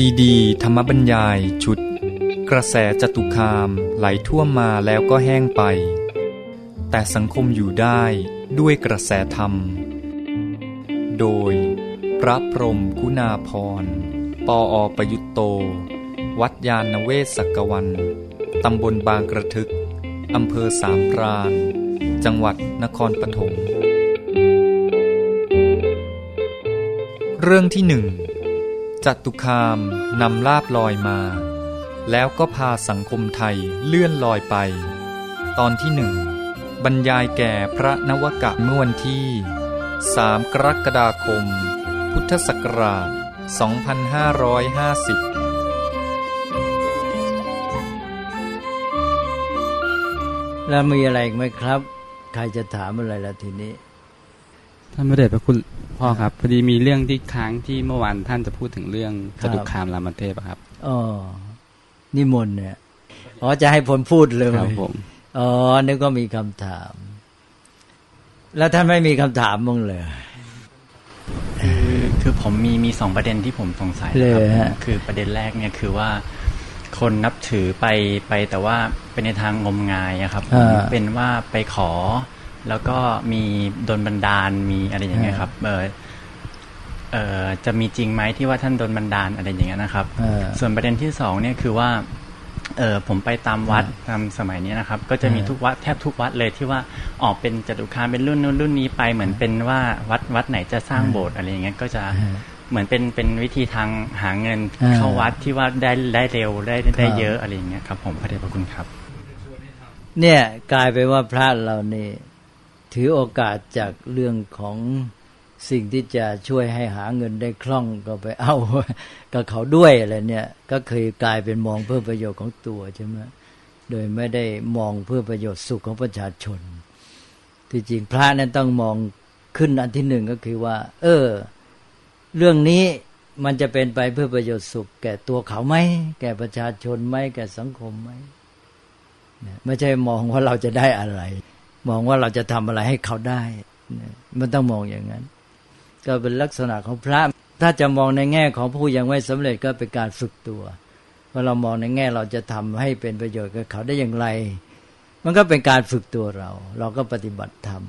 ซีดี ธรรมบรรยายชุด กระแสจตุคามไหลท่วมมาแล้วก็แห้งไป แต่สังคมอยู่ได้ด้วยกระแสธรรม โดย พระพรมกุณาพร ปออประยุตโต วัดยาณเวศกกวัน ตำบลบางกระทึก อำเภอสามพราน จังหวัดนครปฐมเรื่องที่หนึ่ง จัตุคามนำลาบลอยมา แล้วก็พาสังคมไทยเลื่อนลอยไป ตอนที่หนึ่งบรรยายแก่พระนวกะเมื่อวันที่ 3 กรกฎาคม พุทธศักราช 2550แล้วมีอะไรอีกไหมครับ ใครจะถามอะไรละทีนี้ ท่านพระเดชพระคุณพ่อครับพอดีมีเรื่องที่ค้างที่เมื่อวานท่านจะพูดถึงเรื่องคจรับตุคามรามเทพอะครับอ๋อนิมนต์เนี่ยอ๋อจะให้ผลพูดเลยครับผมอ๋อนึกว่ามีคำถาม แล้วท่านไม่มีคำถามมั้งเลยคือคือผมมีมีสองประเด็นที่ผมสงสัยเลยนะครับฮะผมคือประเด็นแรกเนี่ยคือว่าคนนับถือไปไปแต่ว่าเป็นในทางงมงายอะครับผมอ่าเป็นว่าไปขอ แล้วก็มีโดนบันดาลมีอะไรอย่างเงี้ยครับ เออเออจะมีจริงไหมที่ว่าท่านโดนบันดาลอะไรอย่างเงี้ยนะครับเออส่วนประเด็นที่สองเนี่ยคือว่าเออผมไปตามวัดตามสมัยนี้นะครับ ก็จะมีเออทุกวัดแทบทุกวัดเลยที่ว่าออกเป็นจตุคามเป็นรุ่นนู้นรุ่นนี้ไปเหมือนเป็นว่าวัดวัดไหนจะสร้างโบสถ์อะไรอย่างเงี้ยก็จะเหมือนเป็นเป็นวิธีทางหาเงินเออเข้าวัดที่ว่าได้ได้เร็วได้ครัได้บเยอะอะไรอย่างเงี้ยครับ ผมพระเดชพระคุณครับ เนี่ยกลายไปนว่าพระเรานี่ ถือโอกาสจากเรื่องของสิ่งที่จะช่วยให้หาเงินได้คล่องก็ไปเอากับเขาด้วยอะไรเนี่ย ก็เคยกลายเป็นมองเพื่อประโยชน์ของตัวใช่ไหมโดยไม่ได้มองเพื่อประโยชน์สุขของประชาชน ที่จริงพระนั้นต้องมองขึ้นอันที่หนึ่งก็คือว่า เออ เรื่องนี้มันจะเป็นไปเพื่อประโยชน์สุข แก่ตัวเขาไหมแก่ประชาชนไหมแก่สังคมไหมไม่ใช่มองว่าเราจะได้อะไร มองว่าเราจะทำอะไรให้เขาได้มันต้องมองอย่างนั้น ก็เป็นลักษณะของพระ ถ้าจะมองในแง่ของผู้ยังไม่สำเร็จก็เป็นการฝึกตัวพอเรามองในแง่เราจะทำให้เป็นประโยชน์กับเขาได้อย่างไร มันก็เป็นการฝึกตัวเรา เราก็ปฏิบัติธรรม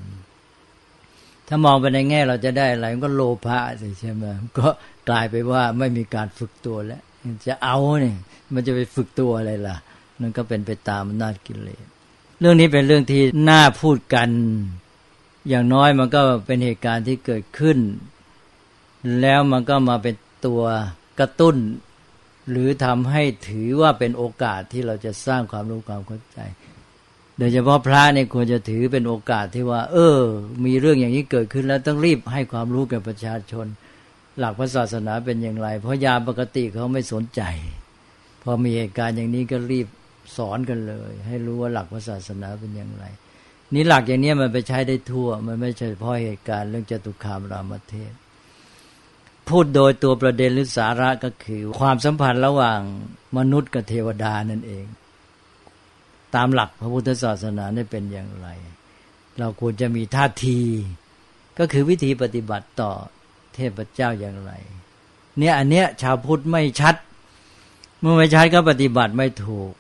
ถ้ามองไปในแง่เราจะได้อะไรมันก็โลภะสิใช่ไหมก็กลายไปว่าไม่มีการฝึกตัวแล้ว จะเอาเนี่ยมันจะไปฝึกตัวอะไรล่ะนั่นก็เป็นไปตามอำนาจกิเลส เรื่องนี้เป็นเรื่องที่น่าพูดกัน อย่างน้อยมันก็เป็นเหตุการณ์ที่เกิดขึ้น แล้วมันก็มาเป็นตัวกระตุ้น หรือทำให้ถือว่าเป็นโอกาสที่เราจะสร้างความรู้ความเข้าใจ โดยเฉพาะพระเนี่ยควรจะถือเป็นโอกาสที่ว่า เออ มีเรื่องอย่างนี้เกิดขึ้นแล้วต้องรีบให้ความรู้แก่ประชาชน หลักพระศาสนาเป็นอย่างไร เพราะยามปกติเขาไม่สนใจ พอมีเหตุการณ์อย่างนี้ก็รีบ สอนกันเลย ให้รู้ว่าหลักพระศาสนาเป็นอย่างไร นี่หลักอย่างนี้มันไปใช้ได้ทั่ว มันไม่ใช่เฉพาะเหตุการณ์เรื่องจตุคามรามเทพพูดโดยตัวประเด็นหรือสาระก็คือ ความสัมพันธ์ระหว่างมนุษย์กับเทวดานั่นเอง ตามหลักพระพุทธศาสนาเนี่ยเป็นอย่างไร เราควรจะมีท่าที ก็คือวิธีปฏิบัติต่อเทพเจ้าอย่างไร เนี่ยอันเนี้ยชาวพุทธไม่ชัด เมื่อไม่ชัดก็ปฏิบัติไม่ถูก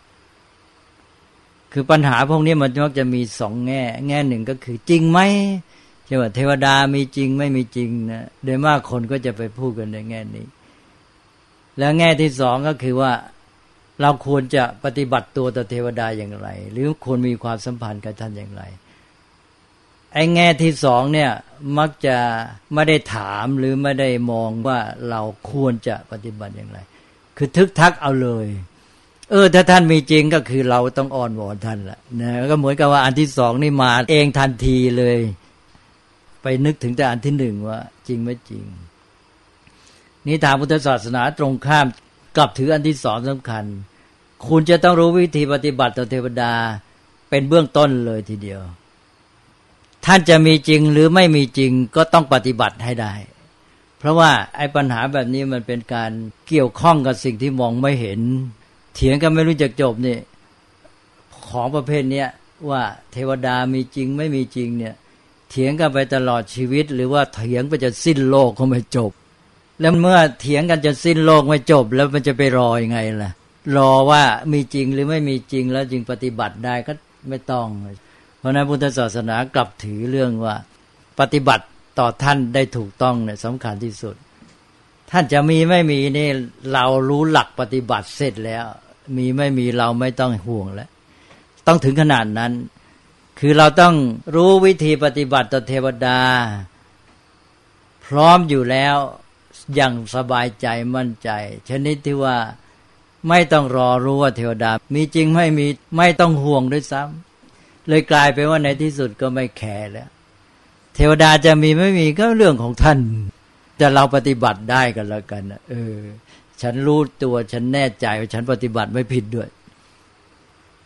คือปัญหาพวกนี้มันมักจะมีสองแง่ แง่หนึ่งก็คือจริงไหมใช่ว่าเทวดามีจริงไม่มีจริงนะโดยมากคนก็จะไปพูดกันในแง่นี้ แล้วแง่ที่สองก็คือว่าเราควรจะปฏิบัติตัวต่อเทวดาอย่างไร หรือควรมีความสัมพันธ์กับท่านอย่างไรไอ้แง่ที่สองเนี่ยมักจะไม่ได้ถามหรือไม่ได้มองว่าเราควรจะปฏิบัติอย่างไร คือทึกทักเอาเลย เออถ้าท่านมีจริงก็คือเราต้องอ้อนวอนท่านละนะก็เหมือนกับว่าอันที่สองนี่มาเองทันทีเลย ไปนึกถึงแต่อันที่หนึ่งว่า จริงไม่จริง นี่ทางพุทธศาสนาตรงข้ามกลับถืออันที่สองสำคัญ คุณจะต้องรู้วิธีปฏิบัติต่อเทวดาเป็นเบื้องต้นเลยทีเดียว ท่านจะมีจริงหรือไม่มีจริงก็ต้องปฏิบัติให้ได้ เพราะว่าไอ้ปัญหาแบบนี้มันเป็นการเกี่ยวข้องกับสิ่งที่มองไม่เห็น ถียงกันไม่รู้จักจบนี่ของประเภทเนี้ยว่าเทวดามีจริงไม่มีจริงเนี่ย เถียงกันไปตลอดชีวิต หรือว่าเถียงไปจะสิ้นโลกก็ไม่จบ แล้วเมื่อเถียงกันจนสิ้นโลกไม่จบ แล้วมันจะไปรออยังไงล่ะ รอว่ามีจริงหรือไม่มีจริงแล้วจึงปฏิบัติได้ก็ไม่ต้อง เพราะนั้นพุทธศาสนากลับถือเรื่องว่า ปฏิบัติต่อท่านได้ถูกต้องเนี่ยสำคัญที่สุด ท่านจะมีไม่มีนี่เรารู้หลักปฏิบัติเสร็จแล้ว มีไม่มีเราไม่ต้องห่วงแล้ว ต้องถึงขนาดนั้น คือเราต้องรู้วิธีปฏิบัติต่อเทวดา พร้อมอยู่แล้วอย่างสบายใจมั่นใจ ชนิดที่ว่าไม่ต้องรอรู้ว่าเทวดา มีจริงไม่มีไม่ต้องห่วงด้วยซ้ำเลยกลายไปว่าในที่สุดก็ไม่แคร์แล้ว เทวดาจะมีไม่มีก็เรื่องของท่าน แต่เราปฏิบัติได้กันแล้วกันเออ ฉันรู้ตัวฉันแน่ใจว่าฉันปฏิบัติไม่ผิดด้วย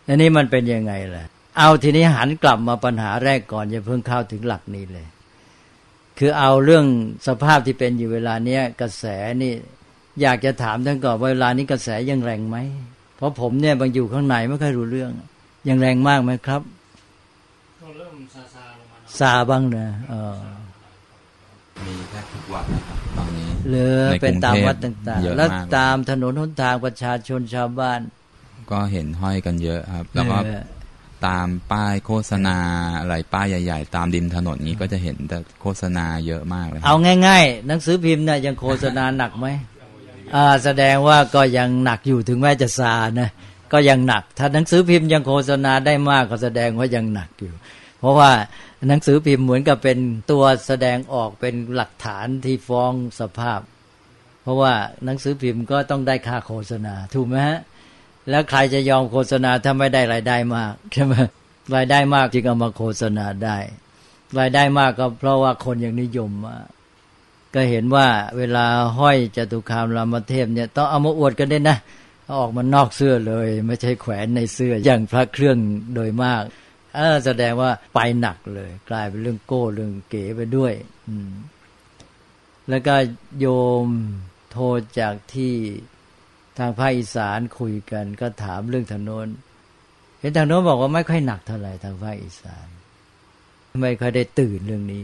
อันนี้มันเป็นยังไงล่ะ เอาทีนี้หันกลับมาปัญหาแรกก่อนอย่าเพิ่งเข้าถึงหลักนี้เลย คือเอาเรื่องสภาพที่เป็นอยู่เวลาเนี้ยกระแสนี่ อยากจะถามท่านก่อนว่าเวลานี้กระแสยังแรงไหมเพราะผมเนี่ยบางอยู่ข้างในไม่ค่อยรู้เรื่อง ยังแรงมากไหมครับก็เริ่มซาซาลงมาซาบ้างนะเออมีแค่ทุกวันนะครับตอนนี้เหลือเป็นตามวัดต่างๆ แล้วตามถนนหนทางประชาชนชาวบ้าน ก็เห็นห้อยกันเยอะครับ แล้วก็ตามป้ายโฆษณาอะไรป้ายใหญ่ ๆ ตามดินถนนนี้ก็จะเห็นแต่โฆษณาเยอะมากเลย เอาง่าย ๆ หนังสือพิมพ์เนี่ยยังโฆษณาหนักไหมอ่าแสดงว่าก็ยังหนักอยู่ถึงแม้จะซานะก็ยังหนัก ถ้าหนังสือพิมพ์ยังโฆษณาได้มากก็แสดงว่ายังหนักอยู่ เพราะว่าหนังสือพิมพ์เหมือนกับเป็นตัวแสดงออกเป็นหลักฐานที่ฟ้องสภาพ เพราะว่าหนังสือพิมพ์ก็ต้องได้ค่าโฆษณาถูกไหมฮะแล้วใครจะยอมโฆษณาถ้าไม่ได้รายได้มากใช่ไหมรายได้มากจึงเอามาโฆษณาได้ รายได้มากก็เพราะว่าคนยังนิยมมากก็เห็นว่าเวลาห้อยจตุคามรามเทพเนี่ยต้องเอามาอวดกันได้นะออกมานอกเสื้อเลย ไม่ใช่แขวนในเสื้ออย่างพระเครื่องโดยมาก เออแสดงว่าไปหนักเลย กลายเป็นเรื่องโก้เรื่องเก๋ไปด้วย อืม แล้วก็โยมโทรจากที่ทางภาคอีสานคุยกัน ก็ถามเรื่องถนนเห็นทางโน้นบอกว่าไม่ค่อยหนักเท่าไหร่ทางภาคอีสานไม่ค่อยได้ตื่นเรื่องนี้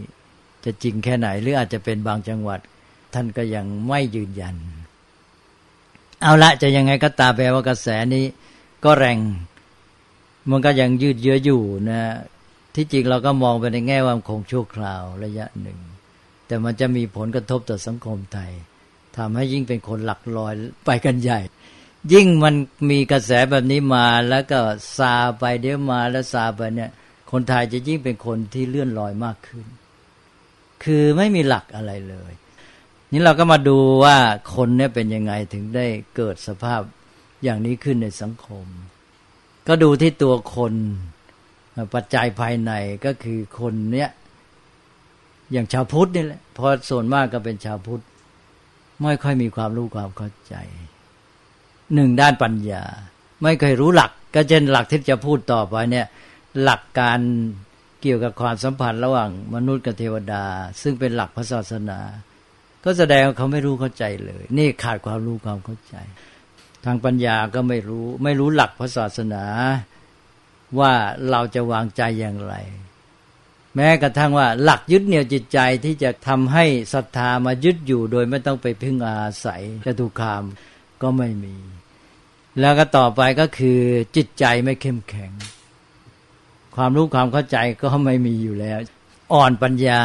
จะจริงแค่ไหน หรืออาจจะเป็นบางจังหวัด ท่านก็ยังไม่ยืนยัน เอาละจะยังไงก็ตามแปลว่ากระแสนี้ ก็แรง มันก็ยังยืดเยื้ออยู่นะ ที่จริงเราก็มองไปในแง่ว่าคงชั่วคราวระยะหนึ่ง แต่มันจะมีผลกระทบต่อสังคมไทยทำให้ยิ่งเป็นคนหลักลอยไปกันใหญ่ ยิ่งมันมีกระแสแบบนี้มาแล้วก็ซาไปเดี๋ยวมาแล้วซาไปเนี่ย คนไทยจะยิ่งเป็นคนที่เลื่อนลอยมากขึ้น คือไม่มีหลักอะไรเลย นี่เราก็มาดูว่าคนเนี่ยเป็นยังไงถึงได้เกิดสภาพอย่างนี้ขึ้นในสังคม ก็ดูที่ตัวคนปัจจัยภายในก็คือคนเนี้ยอย่างชาวพุทธนี่แหละพอส่วนมากก็เป็นชาวพุทธ ไม่ค่อยมีความรู้ความเข้าใจหนึ่งด้านปัญญา ไม่เคยรู้หลัก ก็เช่นหลักที่จะพูดต่อไปเนี่ย หลักการเกี่ยวกับความสัมพันธ์ระหว่างมนุษย์กับเทวดา ซึ่งเป็นหลักพระศาสนา ก็แสดงว่าเขาไม่รู้เข้าใจเลย นี่ขาดความรู้ความเข้าใจ ทางปัญญาก็ไม่รู้ ไม่รู้หลักพระศาสนาว่าเราจะวางใจอย่างไร แม้กระทั่งว่าหลักยึดเหนี่ยวจิตใจที่จะทำให้ศรัทธามายึดอยู่โดยไม่ต้องไปพึ่งอาศัยจตุคามก็ไม่มี แล้วก็ต่อไปก็คือจิตใจไม่เข้มแข็ง ความรู้ความเข้าใจก็ไม่มีอยู่แล้ว อ่อนปัญญา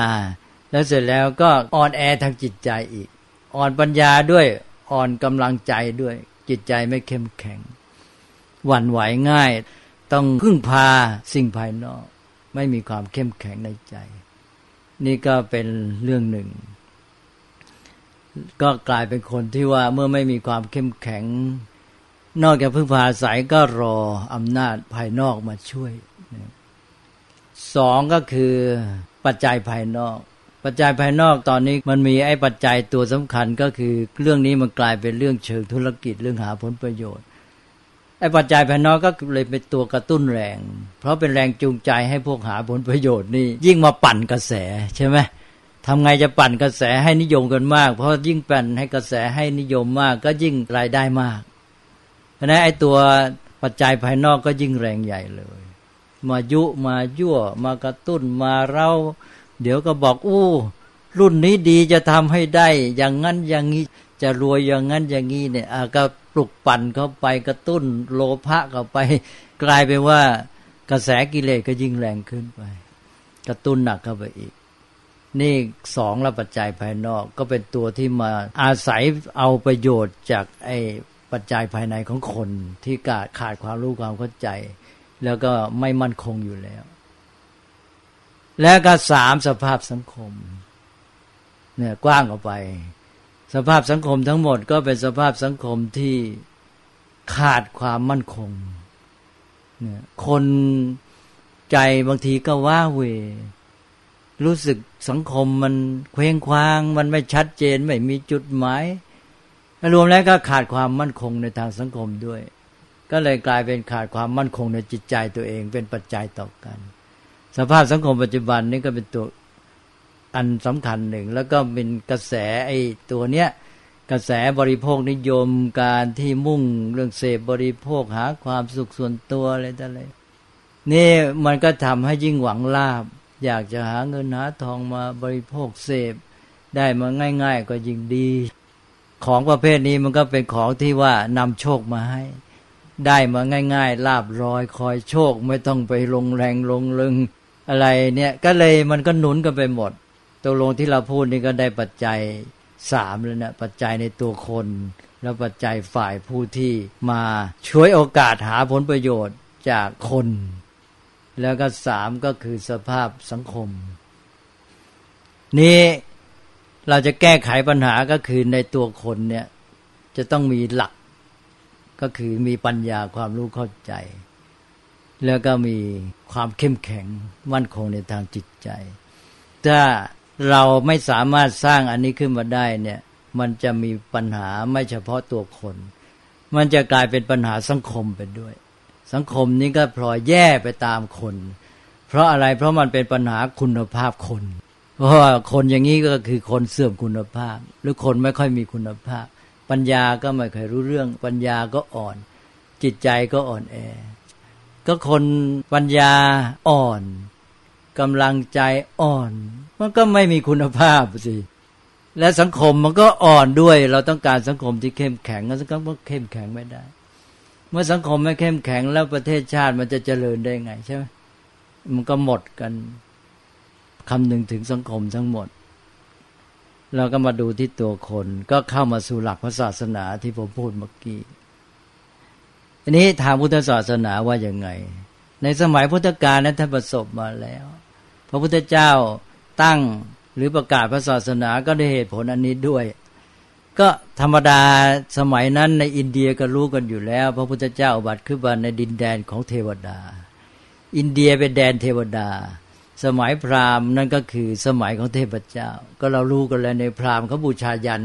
แล้วเสร็จแล้วก็อ่อนแอทางจิตใจอีก อ่อนปัญญาด้วยอ่อนกำลังใจด้วย จิตใจไม่เข้มแข็ง หวั่นไหวง่าย ต้องพึ่งพาสิ่งภายนอก ไม่มีความเข้มแข็งในใจ นี่ก็เป็นเรื่องหนึ่ง ก็กลายเป็นคนที่ว่าเมื่อไม่มีความเข้มแข็ง นอกจากพึ่งพาอาศัยก็รออำนาจภายนอกมาช่วยสองก็คือปัจจัยภายนอก ปัจจัยภายนอกตอนนี้มันมีไอ้ปัจจัยตัวสำคัญก็คือ เรื่องนี้มันกลายเป็นเรื่องเชิงธุรกิจเรื่องหาผลประโยชน์ไอ้ปัจจัยภายนอกก็เลยเป็นตัวกระตุ้นแรง เพราะเป็นแรงจูงใจให้พวกหาผลประโยชน์นี่ยิ่งมาปั่นกระแสใช่ไหมทำไงจะปั่นกระแสให้นิยมกันมาก เพราะยิ่งปั่นให้กระแสให้นิยมมาก ก็ยิ่งรายได้มากเพราะนั้นไอ้ตัวปัจจัยภายนอกก็ยิ่งแรงใหญ่เลย มายุมายั่วมากระตุ้นมาเร้า เดี๋ยวก็บอกอู้ รุ่นนี้ดีจะทำให้ได้ อย่างนั้นอย่างนี้จะรวยอย่างนั้นอย่างนี้เนี่ยก็ปลุกปั่นเข้าไปกระตุ้นโลภะเข้าไป กลายเป็นว่ากระแสกิเลสก็ยิ่งแรงขึ้นไป กระตุ้นหนักเข้าไปอีก นี่สองละปัจจัยภายนอกก็เป็นตัวที่มาอาศัยเอาประโยชน์จากไอ้ปัจจัยภายในของคนที่ขาดขาดความรู้ความเข้าใจ แล้วก็ไม่มั่นคงอยู่แล้ว แล้วก็สามสภาพสังคม เนี่ยกว้างออกไป สภาพสังคมทั้งหมดก็เป็นสภาพสังคมที่ขาดความมั่นคงเนี่ยคนใจบางทีก็ว่าเว รู้สึกสังคมมันเคว้งคว้าง มันไม่ชัดเจนไม่มีจุดหมายรวมแล้วก็ขาดความมั่นคงในทางสังคมด้วย ก็เลยกลายเป็นขาดความมั่นคงในจิตใจตัวเองเป็นปัจจัยต่อกัน สภาพสังคมปัจจุบันนี้ก็เป็นตัวอันสำคัญหนึ่ง แล้วก็เป็นกระแสไอ้ตัวเนี้ยกระแสบริโภคนิยมการที่มุ่งเรื่องเสพบริโภคหาความสุขส่วนตัวอะไรต่ออะไรนี่มันก็ทำให้ยิ่งหวังลาบ อยากจะหาเงินหาทองมาบริโภคเสพ ได้มาง่าย ๆ ก็ยิ่งดี ของประเภทนี้มันก็เป็นของที่ว่านำโชคมาให้ ได้มาง่าย ๆ ลาบรอยคอยโชคไม่ต้องไปลงแรงลงลึง อะไรเนี่ยก็เลยมันก็หนุนกันไปหมดตกลงที่เราพูดนี่ก็ได้ปัจจัยสามแล้วนะปัจจัยในตัวคน แล้วปัจจัยฝ่ายผู้ที่มาช่วยโอกาสหาผลประโยชน์จากคน แล้วก็สามก็คือสภาพสังคม นี่เราจะแก้ไขปัญหาก็คือในตัวคนเนี่ยจะต้องมีหลักก็คือมีปัญญาความรู้เข้าใจ แล้วก็มีความเข้มแข็งมั่นคงในทางจิตใจ ถ้าเราไม่สามารถสร้างอันนี้ขึ้นมาได้เนี่ย มันจะมีปัญหาไม่เฉพาะตัวคน มันจะกลายเป็นปัญหาสังคมไปด้วย สังคมนี้ก็พลอยแย่ไปตามคน เพราะอะไรเพราะมันเป็นปัญหาคุณภาพคน เพราะว่าคนอย่างนี้ก็คือคนเสื่อมคุณภาพ หรือคนไม่ค่อยมีคุณภาพ ปัญญาก็ไม่เคยรู้เรื่อง ปัญญาก็อ่อน จิตใจก็อ่อนแอ ก็คนปัญญาอ่อนกำลังใจอ่อน มันก็ไม่มีคุณภาพสิและสังคมมันก็อ่อนด้วย เราต้องการสังคมที่เข้มแข็งแล้วสังคมก็เข้มแข็งไม่ได้ เมื่อสังคมไม่เข้มแข็งแล้วประเทศชาติมันจะเจริญได้ไงใช่ไหมมันก็หมดกันคำหนึ่งถึงสังคมทั้งหมดเราก็มาดูที่ตัวคน ก็เข้ามาสู่หลักพระศาสนาที่ผมพูดเมื่อกี้ อันนี้ทางพุทธศาสนาว่าอย่างไง ในสมัยพุทธกาลนั้นท่านประสบมาแล้ว พระพุทธเจ้าตั้งหรือประกาศพระศาสนาก็ได้เหตุผลอันนี้ด้วย ก็ธรรมดาสมัยนั้นในอินเดียก็รู้กันอยู่แล้ว พระพุทธเจ้าบัตรขึ้นมาในดินแดนของเทวดา อินเดียเป็นแดนเทวดา สมัยพราหมณ์นั่นก็คือสมัยของเทพเจ้า ก็เรารู้กันแล้วในพราหมณ์เขาบูชายัน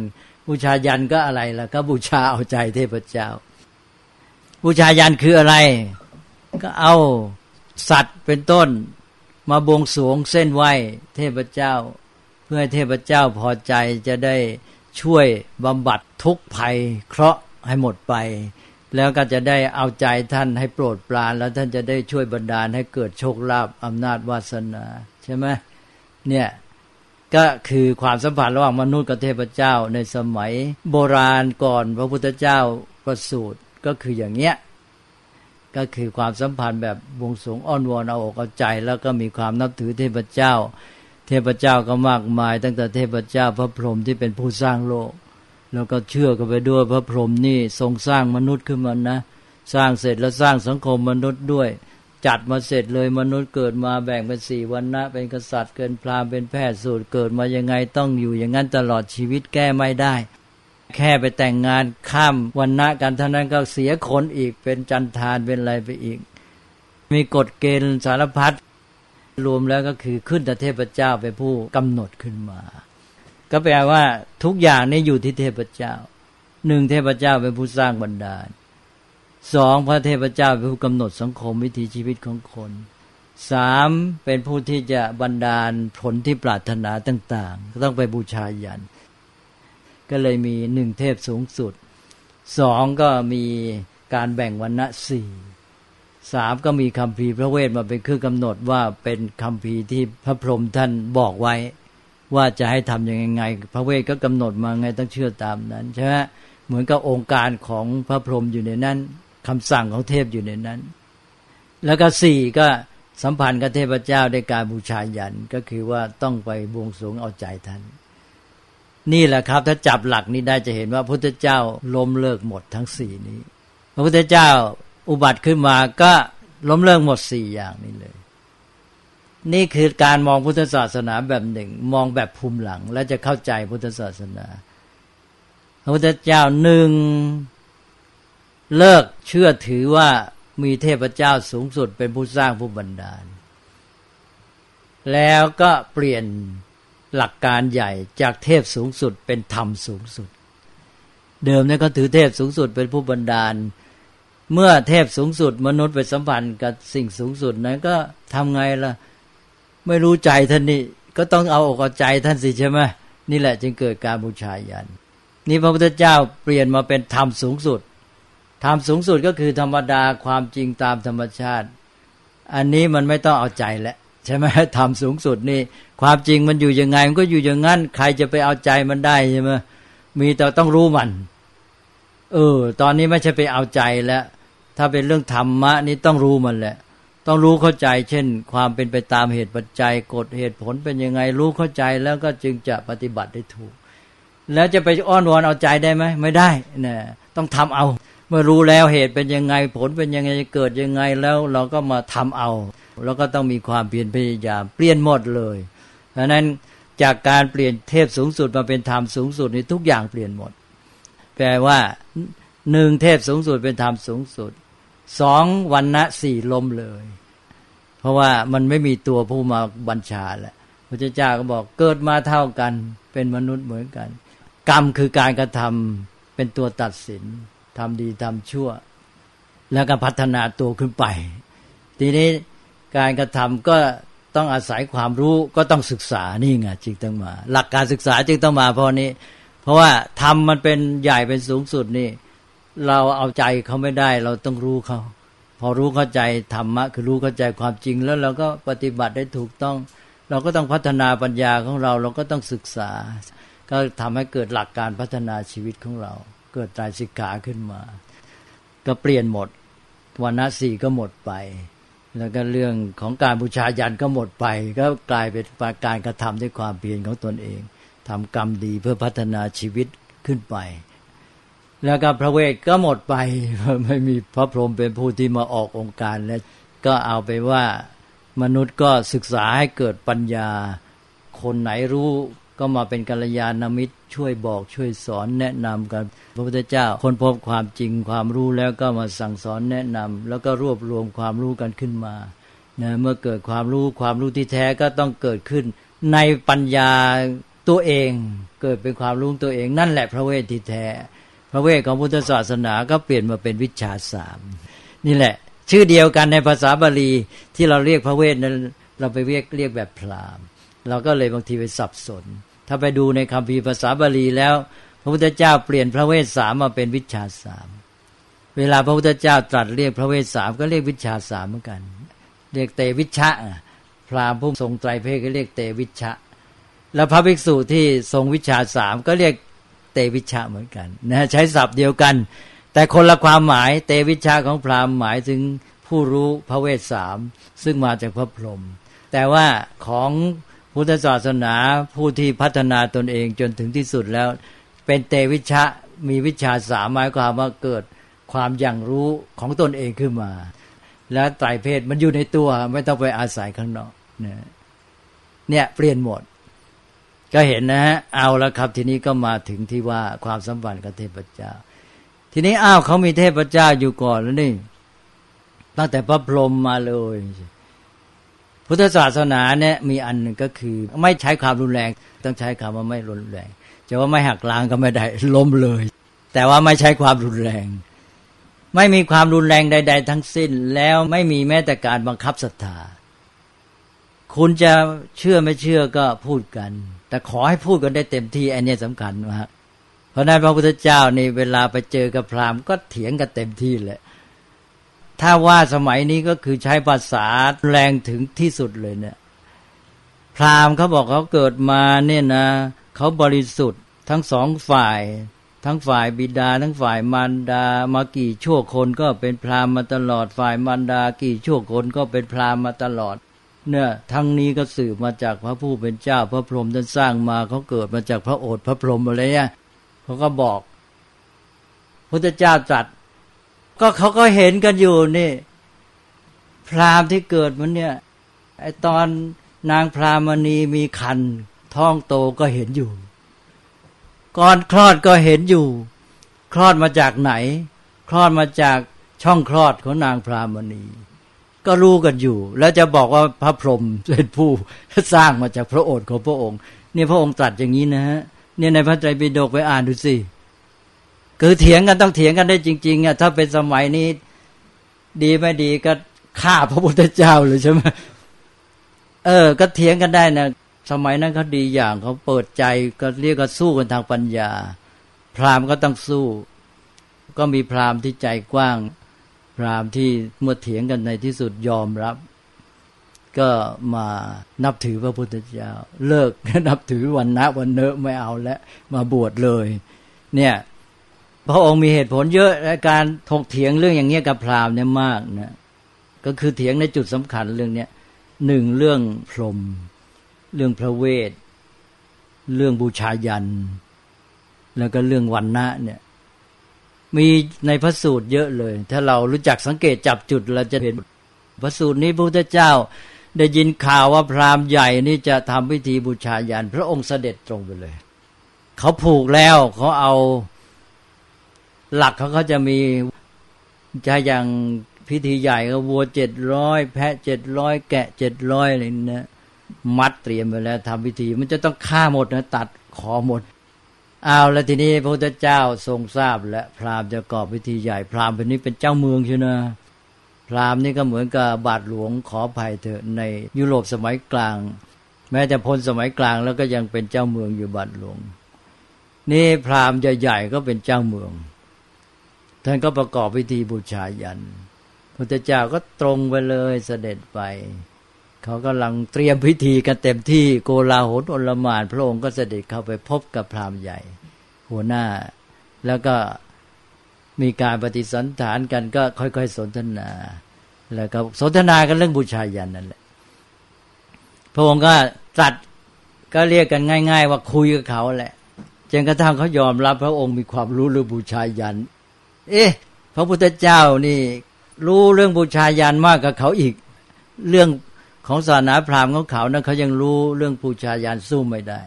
บูชายันก็อะไรล่ะก็บูชาเอาใจเทพเจ้า บูชายันคืออะไร ก็เอาสัตว์เป็นต้น มาบวงสวงเส้นไหวเทพเจ้า เพื่อให้เทพเจ้าพอใจจะได้ช่วยบำบัดทุกภัยเคราะห์ให้หมดไป แล้วก็จะได้เอาใจท่านให้โปรดปราน แล้วท่านจะได้ช่วยบรรดาลให้เกิดโชคลาภอำนาจวาสนาใช่ไหมเนี่ยก็คือความสัมพันธ์ระหว่างมนุษย์กับเทพเจ้าในสมัยโบราณก่อนพระพุทธเจ้าประสูติ ก็คืออย่างเงี้ยก็คือความสัมพันธ์แบบวงสงอ้อนวอนเอาอกเอาใจ แล้วก็มีความนับถือเทพเจ้า เทพเจ้าก็มากมาย ตั้งแต่เทพเจ้าพระพรหมที่เป็นผู้สร้างโลก แล้วก็เชื่อกันไปด้วยพระพรหมนี่ทรงสร้างมนุษย์ขึ้นมานะ สร้างเสร็จแล้วสร้างสังคมมนุษย์ด้วย จัดมาเสร็จเลยมนุษย์เกิดมาแบ่งเป็นสี่วันนะเป็นกษัตริย์เกินพราหมณ์เป็นแพทย์สูตรเกิดมายังไงต้องอยู่อย่างนั้นตลอดชีวิตแก้ไม่ได้ แค่ไปแต่งงานข้ามวันณะกันเท่านั้นก็เสียคนอีกเป็นจันทานเป็นอะไรไปอีก มีกฎเกณฑ์สารพัดรวมแล้วก็คือขึ้นแต่เทพเจ้าเป็นผู้กำหนดขึ้นมา ก็แปลว่าทุกอย่างนี่อยู่ที่เทพเจ้าหนึ่งเทพเจ้าเป็นผู้สร้างบรรดาลสองพระเทพเจ้าเป็นผู้กำหนดสังคมวิถีชีวิตของคนสามเป็นผู้ที่จะบรรดาลผลที่ปรารถนาต่างๆก็ต้องไปบูชายัน ก็เลยมีหนึ่งเทพสูงสุดสองก็มีการแบ่งวันณะสี่สามก็มีคำพีพระเวทมาเป็นเครื่องกำหนดว่าเป็นคำพีที่พระพรหมท่านบอกไว้ ว่าจะให้ทำยังไง พระเวทก็กำหนดมาไงต้องเชื่อตามนั้นใช่ไหมเหมือนกับองค์การของพระพรหมอยู่ในนั้นคำสั่งของเทพอยู่ในนั้น แล้วก็สี่ก็สัมพันธ์กับเทพเจ้าในการบูชายันก็คือว่าต้องไปบวงสรวงเอาใจท่าน นี่แหละครับ ถ้าจับหลักนี้ได้จะเห็นว่าพระพุทธเจ้าล้มเลิกหมดทั้งสี่นี้ พระพุทธเจ้าอุบัติขึ้นมาก็ล้มเลิกหมดสี่อย่างนี้เลย นี่คือการมองพุทธศาสนาแบบหนึ่ง มองแบบภูมิหลัง และจะเข้าใจพุทธศาสนา พระพุทธเจ้าหนึ่งเลิกเชื่อถือว่ามีเทพเจ้าสูงสุดเป็นผู้สร้างผู้บันดาล แล้วก็เปลี่ยน หลักการใหญ่จากเทพสูงสุดเป็นธรรมสูงสุด เดิมเนี่ยก็ถือเทพสูงสุดเป็นผู้บันดาล เมื่อเทพสูงสุดมนุษย์ไปสัมพันธ์กับสิ่งสูงสุดนั้นก็ทำไงล่ะ ไม่รู้ใจท่านนี่ก็ต้องเอาอกเอาใจท่านสิใช่ไหมนี่แหละจึงเกิดการบูชายัน นี่พระพุทธเจ้าเปลี่ยนมาเป็นธรรมสูงสุดธรรมสูงสุดก็คือธรรมดาความจริงตามธรรมชาติ อันนี้มันไม่ต้องเอาใจแล้ว ช่ไหมธรรมสูงสุดนี่ ความจริงมันอยู่ยังไง มันก็อยู่อย่างนั้น ใครจะไปเอาใจมันได้ใช่ไหมมีแต่ต้องรู้มัน เออ ตอนนี้ไม่ใช่ไปเอาใจแล้ว ถ้าเป็นเรื่องธรรมะนี่ต้องรู้มันแหละ ต้องรู้เข้าใจ เช่น ความเป็นไปตามเหตุปัจจัยกฎเหตุผลเป็นยังไง รู้เข้าใจแล้วก็จึงจะปฏิบัติได้ถูก แล้วจะไปอ้อนวอนเอาใจได้ไหมไม่ได้นะต้องทำเอา เมื่อรู้แล้วเหตุเป็นยังไงผลเป็นยังไงเกิดยังไงแล้วเราก็มาทำเอา แล้วก็ต้องมีความเพียรพยายามเปลี่ยนหมดเลยเพราะนั้นจากการเปลี่ยนเทพสูงสุดมาเป็นธรรมสูงสุดนี่ทุกอย่างเปลี่ยนหมดแปลว่าหนึ่งเทพสูงสุดเป็นธรรมสูงสุดสองวันณะสี่ลมเลย เพราะว่ามันไม่มีตัวผู้มาบัญชาแหละพระเจ้าก็บอกเกิดมาเท่ากัน เป็นมนุษย์เหมือนกัน กรรมคือการกระทำเป็นตัวตัดสิน ทำดีทำชั่ว แล้วก็พัฒนาตัวขึ้นไป ทีนี้การกระทำก็ต้องอาศัยความรู้ก็ต้องศึกษานี่ไงจึงต้องมา หลักการศึกษาจึงต้องมาเพราะนี้ เพราะว่าทำมันเป็นใหญ่เป็นสูงสุดนี่ เราเอาใจเขาไม่ได้ เราต้องรู้เขาพอรู้เข้าใจธรรมะคือรู้เข้าใจความจริงแล้วเราก็ปฏิบัติได้ถูกต้อง เราก็ต้องพัฒนาปัญญาของเรา เราก็ต้องศึกษา ก็ทำให้เกิดหลักการพัฒนาชีวิตของเรา เกิดใจสิกขาขึ้นมา ก็เปลี่ยนหมดวันนะสี่ก็หมดไป แล้วก็เรื่องของการบูชายันก็หมดไป ก็กลายเป็นการกระทำด้วยความเพียรของตนเองทำกรรมดีเพื่อพัฒนาชีวิตขึ้นไป แล้วก็พระเวทก็หมดไปไม่มีพระพรหมเป็นผู้ที่มาออกองค์การและก็เอาไปว่ามนุษย์ก็ศึกษาให้เกิดปัญญา คนไหนรู้ ก็มาเป็นกัลยาณมิตรช่วยบอกช่วยสอนแนะนำกันพระพุทธเจ้าคนพบความจริงความรู้แล้วก็มาสั่งสอนแนะนำแล้วก็รวบรวมความรู้กันขึ้นมานะเมื่อเกิดความรู้ความรู้ที่แท้ก็ต้องเกิดขึ้น ในปัญญาตัวเองเกิดเป็นความรู้ตัวเอง นั่นแหละพระเวทที่แท้ พระเวทของพุทธศาสนาก็เปลี่ยนมาเป็นวิชาสามนี่แหละ ชื่อเดียวกันในภาษาบาลีที่เราเรียกพระเวทนั้นเราไปเรียกเรียกแบบพราหมณ์เราก็เลยบางทีไปสับสน ถ้าไปดูในคำพีภาษาบาลีแล้ว พระพุทธเจ้าเปลี่ยนพระเวทสามมาเป็นวิชาสามเวลาพระพุทธเจ้าตรัสเรียกพระเวทสามก็เรียกวิชาสามเหมือนกัน เรียกเตวิชะพราหมณ์ผู้ทรงไตรเพศก็เรียกเตวิชะ แล้วพระภิกษุที่ทรงวิชาสามก็เรียกเตวิชะเหมือนกันนะใช้ศัพท์เดียวกัน แต่คนละความหมายเตวิชะของพราหมณ์หมายถึงผู้รู้พระเวทสามซึ่งมาจากพระพรหมแต่ว่าของ พุทธศาสนาผู้ที่พัฒนาตนเองจนถึงที่สุดแล้ว เป็นเตวิชะมีวิชาสามหมายความว่าเกิดความอย่างรู้ของตนเองขึ้นมา และไตรเพศมันอยู่ในตัวไม่ต้องไปอาศัยข้างนอกเนี่ยเปลี่ยนหมด ก็เห็นนะฮะเอาล้วครับ ทีนี้ก็มาถึงที่ว่าความสัมพันธ์กับเทพเจ้า ทีนี้อ้าวเขามีเทพเจ้าอยู่ก่อนแล้วนี่ตั้งแต่พระพรหมมาเลย พุทธศาสนาเนี่ยมีอันหนึ่งก็คือ ไม่ใช้ความรุนแรง ต้องใช้คำว่าไม่รุนแรงจะว่าไม่หักล้างก็ไม่ได้ล้มเลย แต่ว่าไม่ใช้ความรุนแรง ไม่มีความรุนแรงใด ๆ ทั้งสิ้น แล้วไม่มีแม้แต่การบังคับศรัทธาคุณจะเชื่อไม่เชื่อก็พูดกัน แต่ขอให้พูดกันได้เต็มที่อันนี้สำคัญมากเพราะนั้นพระพุทธเจ้าในเวลาไปเจอกับพราหมณ์ก็เถียงกันเต็มที่เลย ถ้าว่าสมัยนี้ก็คือใช้ภาษาแรงถึงที่สุดเลยเนี่ยพพราหมณ์เขาบอกเขาเกิดมาเนี่ยนะเขาบริสุทธิ์ทั้งสองฝ่าย ทั้งฝ่ายบิดา ทั้งฝ่ายมารดามากี่ชั่วคนก็เป็นพราหมณ์มาตลอดฝ่ายมารดากี่ชั่วคนก็เป็นพราหมณ์มาตลอด เนี่ยทั้งนี้ก็สืบมาจากพระผู้เป็นเจ้า พระพรหมท่านสร้างมาเขาเกิดมาจากพระโอษฐ์พระพรหมอะไรเนี่ยเขาก็บอกพระเจ้าตรัส ก็เขาก็เห็นกันอยู่นี่ พราหมณ์ที่เกิดมันเนี่ยไอตอนนางพรามณีมีคันท้องโตก็เห็นอยู่ ก่อนคลอดก็เห็นอยู่ คลอดมาจากไหน คลอดมาจากช่องคลอดของนางพรามณี ก็รู้กันอยู่ แล้วจะบอกว่าพระพรหมเป็นผู้สร้างมาจากพระโอษฐ์ของพระองค์นี่พระองค์ตรัสอย่างนี้นะฮะเนี่ยในพระไตรปิฎกไปอ่านดูสิ คือเถียงกันต้องเถียงกันได้จริงๆอะถ้าเป็นสมัยนี้ ดีไม่ดีก็ฆ่าพระพุทธเจ้าเลยใช่ไหมเออ ก็เถียงกันได้นะสมัยนั้นเขาดีอย่างเขาเปิดใจก็เรียกว่าสู้กันทางปัญญา พราหมณ์ก็ต้องสู้ ก็มีพราหมณ์ที่ใจกว้าง พราหมณ์ที่เมื่อเถียงกันในที่สุดยอมรับ ก็มานับถือพระพุทธเจ้า เลิกนับถือวันนะวันเนอะไม่เอาแล้วมาบวชเลย เนี่ย พระองค์มีเหตุผลเยอะในการถกเถียงเรื่องอย่างเงี้ยกับพราหมณ์เนี่ยมากนะก็คือเถียงในจุดสำคัญเรื่องเนี้ยหนึ่งเรื่องพรม เรื่องพระเวท เรื่องบูชายัน แล้วก็เรื่องวันนะเนี่ยมีในพระสูตรเยอะเลย ถ้าเรารู้จักสังเกตจับจุดเราจะเห็นพระสูตรนี้พระพุทธเจ้า ได้ยินข่าวว่าพราหมณ์ใหญ่นี่จะทำพิธีบูชายัน พระองค์เสด็จตรงไปเลย เขาผูกแล้วเขาเอา หลักเขาก็จะมีจะอย่างพิธีใหญ่ก็วัวเจ็ดร้อยแพะเจ็ดร้อยแกะเจ็ดร้อยอะไรนะมัดเตรียมไปแล้วทำพิธี มันจะต้องฆ่าหมดนะตัดคอหมดเอาแล้วทีนี้พระพุทธเจ้าทรงทราบ และพราหมณ์จะกอบพิธีใหญ่ พราหมณ์เป็นนี้เป็นเจ้าเมืองใช่ไหมพราหมณ์นี่ก็เหมือนกับบาทหลวงขอภัยเถอะในยุโรปสมัยกลาง แม้แต่พ้นสมัยกลางแล้วก็ยังเป็นเจ้าเมืองอยู่บาทหลวง นี่พราหมณ์ใหญ่ๆก็เป็นเจ้าเมือง ท่านก็ประกอบพิธีบูชายันพุทธเจ้าก็ตรงไปเลยเสด็จไปเขากำลังเตรียมพิธีกันเต็มที่โกลาหลอลมานพระองค์ก็เสด็จเข้าไปพบกับพราหมณ์ใหญ่ หัวหน้า แล้วก็มีการปฏิสันฐานกันก็ค่อยๆ สนทนา แล้วก็สนทนากันเรื่องบูชายันนั่นแหละ พระองค์ก็ตรัสก็เรียกกันง่าย ๆ ว่าคุยกับเขาแหละจนกระทั่งเขายอมรับพระองค์มีความรู้เรื่องบูชายัน เอ๊ะ พระพุทธเจ้านี่ รู้เรื่องบูชายันมากกว่าเขาอีก เรื่องของศาสนาพราหมณ์ของเขานะเขายังรู้เรื่องบูชายันสู้ไม่ได้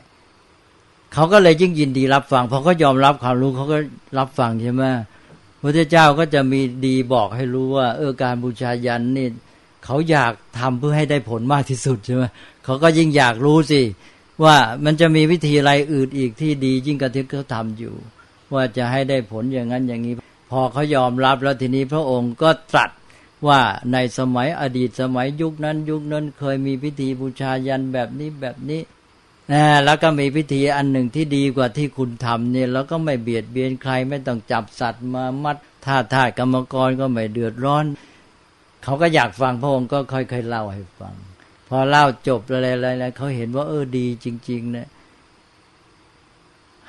เขาก็เลยยิ่งยินดีรับฟังพอเขายอมรับความรู้เขาก็รับฟังใช่ไหมพระพุทธเจ้าก็จะมีดีบอกให้รู้ว่า เออการบูชายันนี่เขาอยากทำเพื่อให้ได้ผลมากที่สุดใช่ไหมเขาก็ยิ่งอยากรู้สิว่ามันจะมีวิธีอะไรอื่นอีกที่ดียิ่งกว่าที่เขาทำอยู่ ว่าจะให้ได้ผลอย่างนั้นอย่างนี้ พอเขายอมรับแล้วทีนี้พระองค์ก็ตรัสว่าในสมัยอดีตสมัยยุคนั้น ยุคนั้นเคยมีพิธีบูชายันแบบนี้แบบนี้นะแล้วก็มีพิธีอันหนึ่งที่ดีกว่าที่คุณทำเนี่ยแล้วก็ไม่เบียดเบียนใครไม่ต้องจับสัตว์มามัดท่าท่ากรรมกรก็ไม่เดือดร้อน เขาก็อยากฟังพระองค์ก็ค่อยๆเล่าให้ฟัง พอเล่าจบอะไรๆเขาเห็นว่าเออดีจริงๆนะ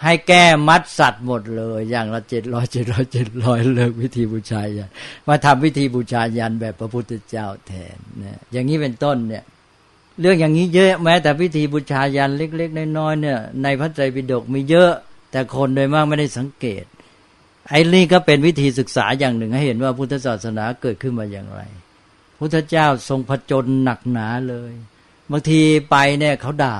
ให้แก้มัดสัตว์หมดเลย อย่างละเจ็ดร้อยเจ็ดร้อยเจ็ดร้อยเลิกวิธีบูชายันมาทำวิธีบูชายันแบบพระพุทธเจ้าแทนเนี่ยอย่างนี้เป็นต้นเนี่ย เรื่องอย่างนี้เยอะแม้แต่พิธีบูชายันเล็ก ๆ น้อยๆเนี่ย ในพระไตรปิฎกมีเยอะ แต่คนโดยมากไม่ได้สังเกต ไอ้นี่ก็เป็นวิธีศึกษาอย่างหนึ่ง ให้เห็นว่าพุทธศาสนาเกิดขึ้นมาอย่างไร พุทธเจ้าทรงผจญหนักหนาเลยบางทีไปเนี่ยเขาด่า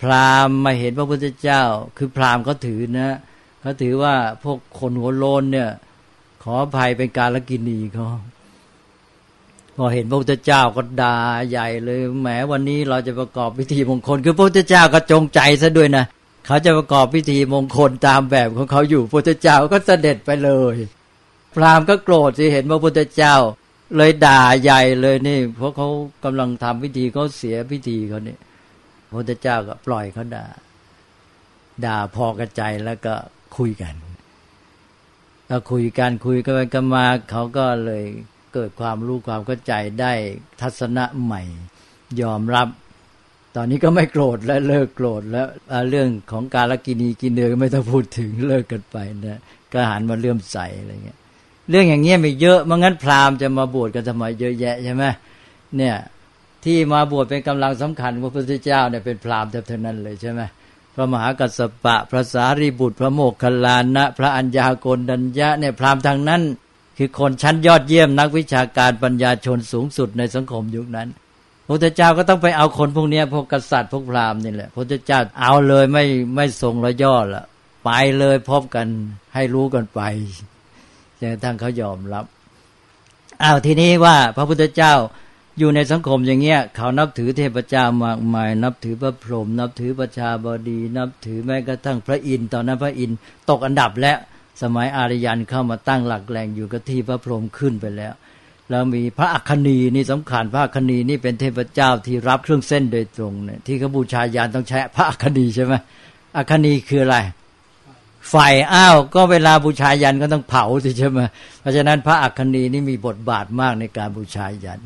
พราหมณ์มาเห็นพระพุทธเจ้า คือพราหมณ์เขาถือนะเขาถือว่าพวกคนหัวโลนเนี่ย ขออภัยเป็นการละกินีเขาพอเห็นพระพุทธเจ้าก็ด่าใหญ่เลยแหมวันนี้เราจะประกอบพิธีมงคล คือพระพุทธเจ้าก็จงใจซะด้วยนะเขาจะประกอบพิธีมงคลตามแบบของเขาอยู่พระพุทธเจ้าก็เสด็จไปเลย พราหมณ์ก็โกรธที่เห็นพระพุทธเจ้า เลยด่าใหญ่เลยนี่ เพราะเขากำลังทำพิธีเขาเสียพิธีเขาเนี่ย พระพุทธเจ้าก็ปล่อยเขาด่า ด่าพอกระใจแล้วก็คุยกันก็คุยกันคุยกันไปกันมาเขาก็เลยเกิดความรู้ความเข้าใจได้ทัศนะใหม่ ยอมรับ ตอนนี้ก็ไม่โกรธและเลิกโกรธแล้วเรื่องของการละกินีกินเนื้อก็ไม่ต้องพูดถึงเลิกกันไปนะก็หันมาเลื่อมใสอะไรเงี้ย เรื่องอย่างเงี้ยมีเยอะเมื่องั้นพราหมณ์จะมาบวชกันทำไมเยอะแยะใช่ไหมเนี่ย ที่มาบวชเป็นกำลังสำคัญพระพุทธเจ้าเนี่ยเป็นพราหมณ์เท่านั้นเลยใช่ไหมพระมหากัสสปะ พระสารีบุตร พระโมคคัลลานะ พระอัญญาโกณดัญญะเนี่ยพราหมณ์ทางนั้น คือคนชั้นยอดเยี่ยมนักวิชาการปัญญาชนสูงสุดในสังคมยุคนั้นพระพุทธเจ้าก็ต้องไปเอาคนพวกนี้พวกกษัตริย์พวกพราหมณ์นี่แหละพระพุทธเจ้าเอาเลยไม่ไม่ทรงระย่อละไปเลยพบกันให้รู้กันไปจนกระทั่งเขายอมรับอ้าวทีนี้ว่าพระพุทธเจ้า อยู่ในสังคมอย่างเงี้ยเขานับถือเทพเจ้ามากมาย นับถือพระพรหมนับถือประชาบดี นับถือแม้กระทั่งพระอินทร์ตอนนั้นพระอินทร์ตกอันดับและสมัยอารยันเข้ามาตั้งหลักแหล่งอยู่กับที่พระพรหมขึ้นไปแล้ว แล้วมีพระอัคคณีนี่สำคัญพระอัคคณีนี่เป็นเทพเจ้าที่รับเครื่องเส้นโดยตรงเนี่ยที่เขาบูชายันต้องใช้พระอัคคณีใช่ไหมอัคคณีคืออะไรไฟอ้าวก็เวลาบูชายันก็ต้องเผาสิใช่ไหมเพราะฉะนั้นพระอัคคณีนี่มีบทบาทมากในการบูชายัน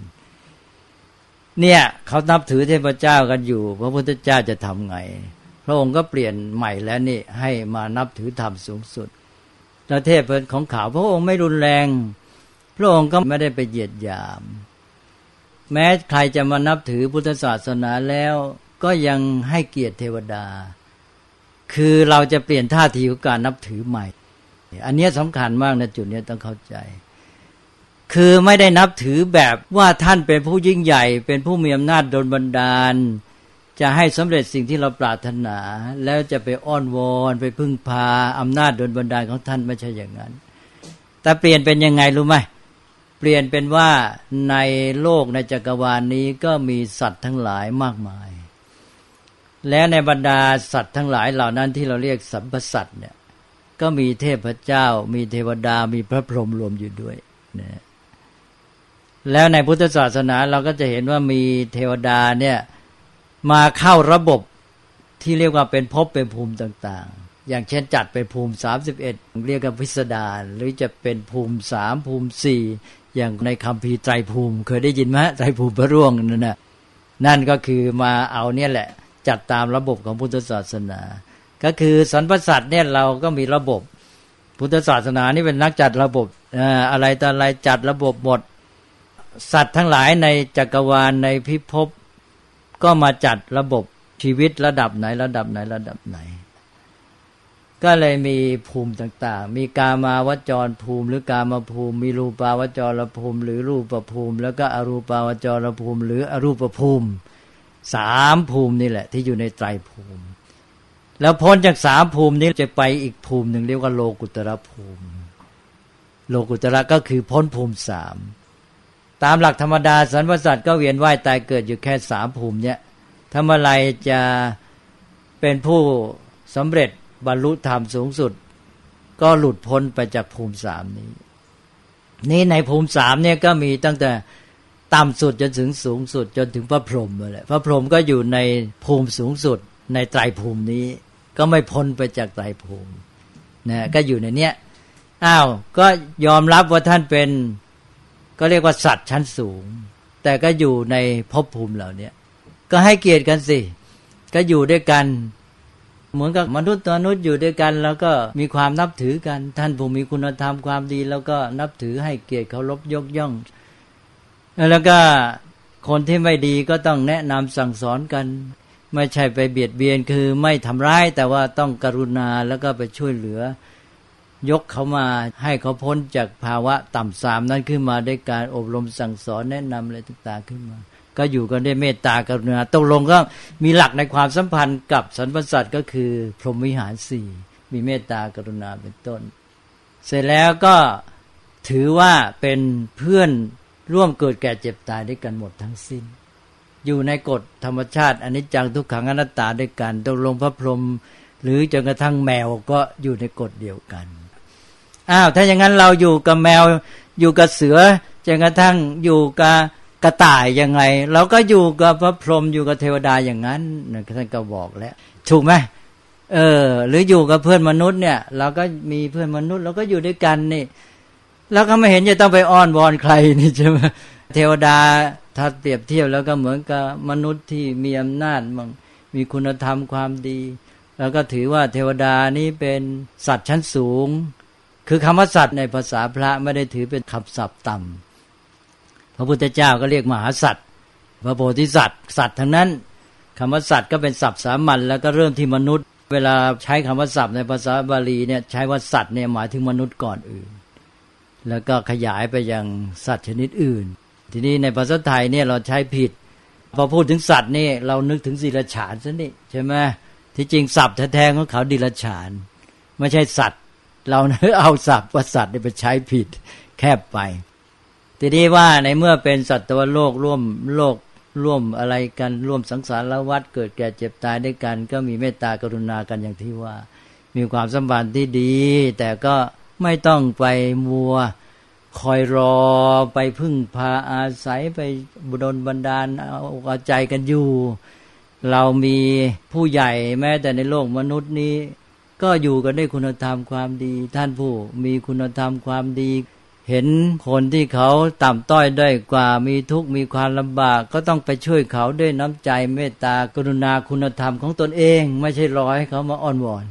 เนี่ยเขานับถือเทพเจ้ากันอยู่ พระพุทธเจ้าจะทำไง พระองค์ก็เปลี่ยนใหม่แล้วนี่ให้มานับถือธรรมสูงสุดแล้วเทพของขาวพระองค์ไม่รุนแรง พระองค์ก็ไม่ได้ไปเหยียดหยาม แม้ใครจะมานับถือพุทธศาสนาแล้วก็ยังให้เกียรติเทวดา คือเราจะเปลี่ยนท่าทีของการนับถือใหม่ อันนี้สำคัญมากนะจุดนี้ต้องเข้าใจ คือไม่ได้นับถือแบบว่าท่านเป็นผู้ยิ่งใหญ่ เป็นผู้มีอำนาจโดลบันดาล จะให้สำเร็จสิ่งที่เราปรารถนา แล้วจะไปอ้อนวอนไปพึ่งพาอำนาจโดลบันดาลของท่านไม่ใช่อย่างนั้น แต่เปลี่ยนเป็นยังไงรู้ไหมเปลี่ยนเป็นว่าในโลกในจักรวาลนนี้ก็มีสัตว์ทั้งหลายมากมาย และในบรรดาสัตว์ทั้งหลายเหล่านั้นที่เราเรียกสัมปสัตว์เนี่ยก็มีเทพเจ้า มีเทวดามีพระพรหมรวมอยู่ด้วยนะ แล้วในพุทธศาสนาเราก็จะเห็นว่ามีเทวดาเนี่ยมาเข้าระบบที่เรียกว่าเป็นภพเป็นภูมิต่างๆ อย่างเช่นจัดเป็นภูมิสามสิบเอ็ดเรียกว่าพิสดารหรือจะเป็นภูมิสามภูมิสี่อย่างในคำพีไตรภูมิ เคยได้ยินไหมไตรภูมิพระร่วงนั่นนะนั่นก็คือมาเอาเนี่ยแหละจัดตามระบบของพุทธศาสนา ก็คือสรรพสัตว์เนี่ยเราก็มีระบบ พุทธศาสนานี่เป็นนักจัดระบบอะไรต่ออะไรจัดระบบหมด สัตว์ทั้งหลายในจักรวาลในพิภพก็มาจัดระบบชีวิตระดับไหนระดับไหนระดับไหน ก็เลยมีภูมิต่าง ๆ มีกามาวจรภูมิหรือกามาภูมิ มีรูปาวจรภูมิ หรือรูปภูมิ แล้วก็อรูปาวจรภูมิ หรืออรูปภูมิสามภูมินี่แหละ ที่อยู่ในไตรภูมิ แล้วพ้นจากสามภูมินี้จะไปอีกภูมิหนึ่งเรียกว่าโลกุตระภูมิ โลกุตระก็คือพ้นภูมิสาม ตามหลักธรรมดาสรรพสัตว์ก็เวียนว่ายตายเกิดอยู่แค่สามภูมิเนี่ยทำอะไรจะเป็นผู้สำเร็จบรรลุธรรมสูงสุด ก็หลุดพ้นไปจากภูมิสามนี้ นี่ในภูมิสามเนี่ยก็มีตั้งแต่ต่ำสุดจนถึงสูงสุดจนถึงพระพรหมเลยพระพรหมก็อยู่ในภูมิสูงสุดในไตรภูมินี้ ก็ไม่พ้นไปจากไตรภูมินะก็อยู่ในเนี้ยอ้าวก็ยอมรับว่าท่านเป็น ก็เรียกว่าสัตว์ชั้นสูง แต่ก็อยู่ในภพภูมิเหล่านี้ก็ให้เกียรติกันสิ ก็อยู่ด้วยกัน เหมือนกับมนุษย์ตัวมนุษย์อยู่ด้วยกัน แล้วก็มีความนับถือกัน ท่านผู้มีคุณธรรมความดี แล้วก็นับถือให้เกียรติเคารพยกย่อง แล้วก็คนที่ไม่ดีก็ต้องแนะนำสั่งสอนกัน ไม่ใช่ไปเบียดเบียนคือไม่ทำร้ายแต่ว่าต้องกรุณาแล้วก็ไปช่วยเหลือ ยกเขามาให้เขาพ้นจากภาวะต่ำสามนั้นขึ้นมาด้วยการอบรมสั่งสอนแนะนำอะไรต่างๆขึ้นมา ก็อยู่กันด้วยเมตตากรุณาตกลงก็มีหลักในความสัมพันธ์กับสรรพสัตว์ก็คือ พรหมวิหารสี่มีเมตตากรุณาเป็นต้น เสร็จแล้วก็ถือว่าเป็นเพื่อนร่วมเกิดแก่เจ็บตายด้วยกันหมดทั้งสิ้น อยู่ในกฎธรรมชาติอนนี้จังทุกขังอนัตตาด้วยกันตกลงพระพรหมหรือจนกระทั่งแมวก็อยู่ในกฎเดียวกัน อ้าวถ้าอย่างนั้นเราอยู่กับแมว อยู่กับเสือจนกระทั่งอยู่กับกระต่ายยังไง เราก็อยู่กับพระพรหมอยู่กับเทวดาอย่างนั้นท่านก็บอกแล้วถูกไหมเออ หรืออยู่กับเพื่อนมนุษย์เนี่ย เราก็มีเพื่อนมนุษย์เราก็อยู่ด้วยกันนี่เราก็ไม่เห็นจะต้องไปอ้อนวอนใครนี่ใช่ไหมเทวดาถ้าเปรียบเทียบแล้วก็เหมือนกับมนุษย์ที่มีอำนาจมั่งมีคุณธรรมความดี แล้วก็ถือว่าเทวดานี้เป็นสัตว์ชั้นสูง คือคำว่าสัตว์ในภาษาพระไม่ได้ถือเป็นคำศัพท์ต่ำพระพุทธเจ้าก็เรียกมหาสัตว์พระโพธิสัตว์สัตว์ทั้งนั้นคำว่าสัตว์ก็เป็นศัพท์สามัญแล้วก็เริ่มที่มนุษย์ เวลาใช้คำว่าศัพท์ในภาษาบาลีเนี่ยใช้ว่าสัตว์เนี่ยหมายถึงมนุษย์ก่อนอื่น แล้วก็ขยายไปยังสัตว์ชนิดอื่น ทีนี้ในภาษาไทยเนี่ยเราใช้ผิดพอพูดถึงสัตว์นี่เรานึกถึงศิลฉานซะนี่ใช่ไหมที่จริงศัพท์แท้ๆของเขาดิลฉาน ไม่ใช่สัตว์ เราเอาศัพท์ว่าสัตว์ไปใช้ผิดแคบไป ทีนี้ว่าในเมื่อเป็นสัตวโลกร่วมโลกร่วมอะไรกันร่วมสังสารวัฏเกิดแก่เจ็บตายด้วยกัน ก็มีเมตตากรุณากันอย่างที่ว่า มีความสัมพันธ์ที่ดี แต่ก็ไม่ต้องไปมัวคอยรอไปพึ่งพาอาศัยไปบุดลบันดาลเอาใจกันอยู่ เรามีผู้ใหญ่แม้แต่ในโลกมนุษย์นี้ ก็อยู่กันด้วยคุณธรรมความดี ท่านผู้มีคุณธรรมความดี เห็นคนที่เขาต่ำต้อยด้อยกว่ามีทุกข์มีความลำบาก ก็ต้องไปช่วยเขาด้วยน้ำใจเมตตากรุณาคุณธรรมของตนเอง ไม่ใช่รอให้เขามาอ้อนวอน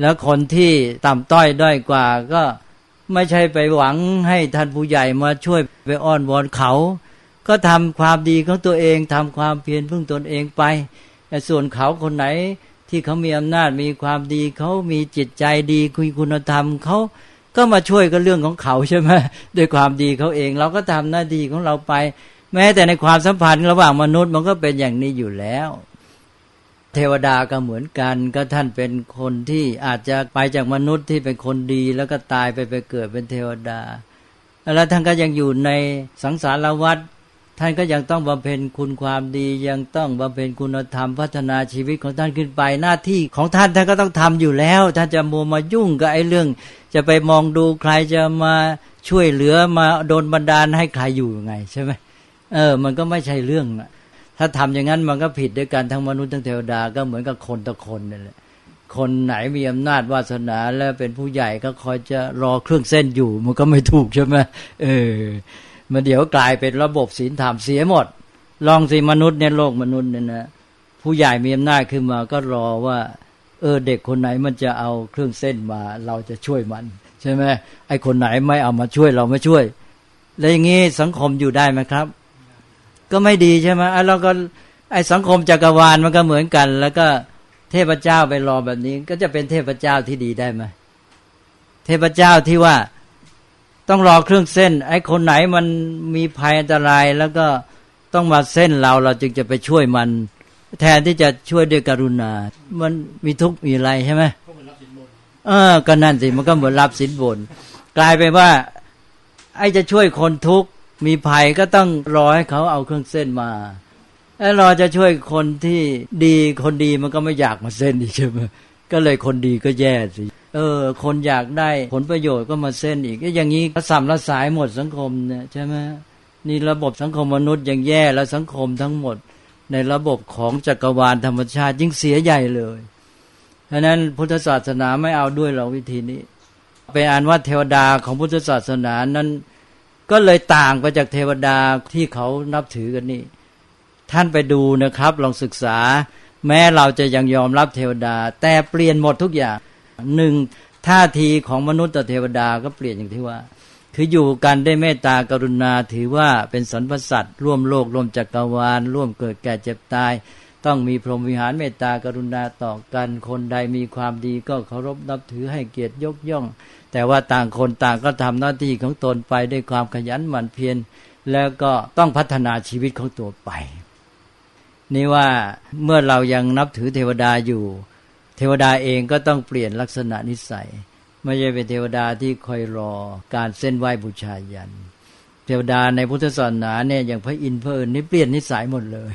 แล้วคนที่ต่ำต้อยด้อยกว่าก็ไม่ใช่ไปหวังให้ท่านผู้ใหญ่มาช่วยไปอ้อนวอนเขา ก็ทำความดีของตัวเองทำความเพียรพึ่งตนเองไปแต่ส่วนเขาคนไหน ที่เขามีอำนาจมีความดีเขามีจิตใจดีคุยคุณธรรมเขาก็มาช่วยกับเรื่องของเขาใช่ไหมด้วยความดีเขาเอง เราก็ทำหน้าที่ของเราไป แม้แต่ในความสัมพันธ์ระหว่างมนุษย์มันก็เป็นอย่างนี้อยู่แล้ว เทวดาก็เหมือนกัน ก็ท่านเป็นคนที่อาจจะไปจากมนุษย์ที่เป็นคนดีแล้วก็ตายไปไปเกิดเป็นเทวดา แล้วท่านก็ยังอยู่ในสังสารวัฏ ท่านก็ยังต้องบำเพ็ญคุณความดียังต้องบำเพ็ญคุณธรรมพัฒนาชีวิตของท่านขึ้นไปหน้าที่ของท่านท่านก็ต้องทำอยู่แล้ว ท่านจะมัวมายุ่งกับไอ้เรื่อง จะไปมองดูใครจะมาช่วยเหลือมาโดนบันดาลให้ใครอยู่ยังไงใช่ไหมเออ มันก็ไม่ใช่เรื่องนะถ้าทำอย่างนั้นมันก็ผิดด้วยกันทั้งมนุษย์ทั้งเทวดาก็เหมือนกับคนต่อคนนั่นแหละคนไหนมีอำนาจวาสนาแล้วเป็นผู้ใหญ่ก็คอยจะรอเครื่องเส้นอยู่ มันก็ไม่ถูกใช่ไหมเออ มันเดี๋ยวกลายเป็นระบบศีลธรรมเสียหมด ลองสิมนุษย์ในโลกมนุษย์เนี่ยนะผู้ใหญ่มีอำนาจขึ้นมาก็รอว่า เออเด็กคนไหนมันจะเอาเครื่องเส้นมา เราจะช่วยมัน ใช่ไหมไอ้คนไหนไม่เอามาช่วยเราไม่ช่วย แล้วอย่างนี้สังคมอยู่ได้ไหมครับ ก็ไม่ดีใช่ไหมไอ้เราก็ไอ้สังคมจักรวาลมันก็เหมือนกัน แล้วก็เทพเจ้าไปรอแบบนี้ ก็จะเป็นเทพเจ้าที่ดีได้ไหมเทพเจ้าที่ว่า ต้องรอเครื่องเส้น ไอ้คนไหนมันมีภัยอันตรายแล้วก็ต้องมาเส้นเราเราจึงจะไปช่วยมัน แทนที่จะช่วยด้วยกรุณา มันมีทุกข์มีอะไรใช่ไหมเออ ก็นั่นสิมันก็เหมือนรับสินบน กลายไปว่า ไอ้จะช่วยคนทุกข์มีภัยก็ต้องรอให้เขาเอาเครื่องเส้นมาแล้วรอจะช่วยคนที่ดีคนดีมันก็ไม่อยากมาเส้นอีกใช่ไหมก็เลยคนดีก็แย่สิ เออ คนอยากได้ผลประโยชน์ก็มาเส้นอีกก็อย่างนี้สัมละสายหมดสังคมเนี่ยใช่ไหมนี่ระบบสังคมมนุษย์ยังแย่แล้วสังคมทั้งหมด ในระบบของจักรวาลธรรมชาติยิ่งเสียใหญ่เลยเพราะนั้นพุทธศาสนาไม่เอาด้วยเราวิธีนี้ เป็นอันว่าเทวดาของพุทธศาสนานั้น ก็เลยต่างไปจากเทวดาที่เขานับถือกันนี่ ท่านไปดูนะครับลองศึกษา แม้เราจะยังยอมรับเทวดา แต่เปลี่ยนหมดทุกอย่าง หนึ่งท่าทีของมนุษย์ต่อเทวดาก็เปลี่ยนอย่างที่ว่า คืออยู่กันได้เมตตากรุณาถือว่าเป็นสรรพสัตว์ร่วมโลกร่วมจักรวาล ร่วมเกิดแก่เจ็บตาย ต้องมีพรหมวิหารเมตตากรุณาต่อกัน คนใดมีความดีก็เคารพนับถือให้เกียรติยกย่อง แต่ว่าต่างคนต่างก็ทำหน้าที่ของตนไปด้วยความขยันหมั่นเพียรแล้วก็ต้องพัฒนาชีวิตของตัวไป นี่ว่าเมื่อเรายังนับถือเทวดาอยู่ เทวดาเองก็ต้องเปลี่ยนลักษณะนิสัย ไม่ใช่เป็นเทวดาที่คอยรอการเส้นไหว้บูชายัน เทวดาในพุทธศาสนาเนี่ยอย่างพระอินทร์พระอิญนี่เปลี่ยนนิสัยหมดเลย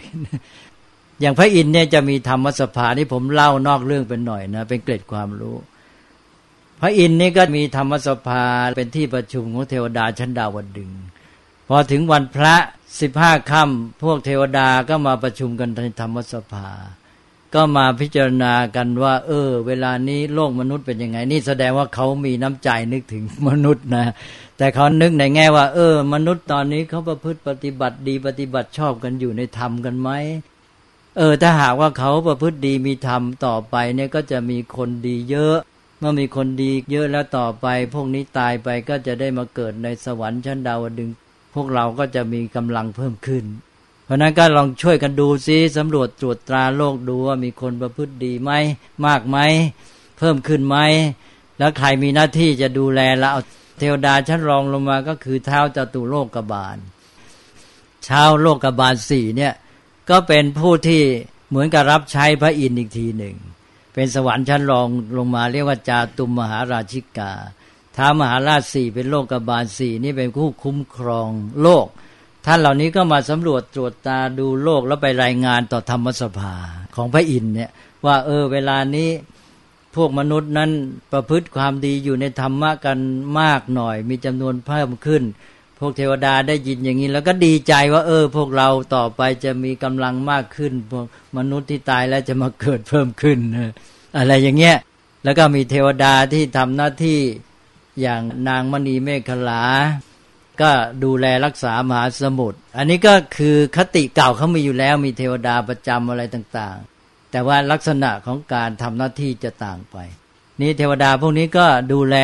อย่างพระอินทร์เนี่ยจะมีธรรมสภาที่ผมเล่านอกเรื่องเป็นหน่อยนะเป็นเกร็ดความรู้ พระอินทร์นี่ก็มีธรรมสภาเป็นที่ประชุมของเทวดาชั้นดาวดึงพอถึงวันพระสิบห้าค่ำพวกเทวดาก็มาประชุมกันในธรรมสภา ก็มาพิจารณากันว่า เออ เวลานี้โลกมนุษย์เป็นยังไง นี่แสดงว่าเขามีน้ำใจนึกถึงมนุษย์นะ แต่เขานึกในแง่ว่า เออ มนุษย์ตอนนี้เขาประพฤติปฏิบัติดีปฏิบัติชอบกันอยู่ในธรรมกันไหมเออถ้าหากว่าเขาประพฤติดีมีธรรมต่อไปเนี่ยก็จะมีคนดีเยอะ เมื่อมีคนดีเยอะแล้วต่อไป พวกนี้ตายไปก็จะได้มาเกิดในสวรรค์ชั้นดาวดึง พวกเราก็จะมีกำลังเพิ่มขึ้น เพราะนั้นก็ลองช่วยกันดูซิสำรวจตรวจตราโลกดูว่ามีคนประพฤติดีไหมมากไหมเพิ่มขึ้นไหมแล้วใครมีหน้าที่จะดูแลเราเทวดาชั้นรองลงมาก็คือเท้าจตุโลกกบาลเช้าโลกกบาลสี่เนี่ยก็เป็นผู้ที่เหมือนกับรับใช้พระอินทร์อีกทีหนึ่ง เป็นสวรรค์ชั้นรองลงมาเรียกว่าจาตุมมหาราชิกาท้ามหาราชสี่เป็นโลกกบาลสี่นี่เป็นผู้คุ้มครองโลก ท่านเหล่านี้ก็มาสำรวจตรวจตาดูโลกแล้วไปรายงานต่อธรรมสภาของพระอินทร์เนี่ยว่าเออเวลานี้พวกมนุษย์นั้นประพฤติความดีอยู่ในธรรมะกันมากหน่อย มีจำนวนเพิ่มขึ้น พวกเทวดาได้ยินอย่างนี้แล้วก็ดีใจว่า เออ พวกเราต่อไปจะมีกำลังมากขึ้น พวกมนุษย์ที่ตายแล้วจะมาเกิดเพิ่มขึ้นอะไรอย่างเงี้ยแล้วก็มีเทวดาที่ทำหน้าที่อย่างนางมณีเมฆลา ก็ดูแลรักษามหาสมุทรอันนี้ก็คือคติเก่าเขามีอยู่แล้วมีเทวดาประจำอะไรต่างๆ แต่ว่าลักษณะของการทำหน้าที่จะต่างไป นี่เทวดาพวกนี้ก็ดูแล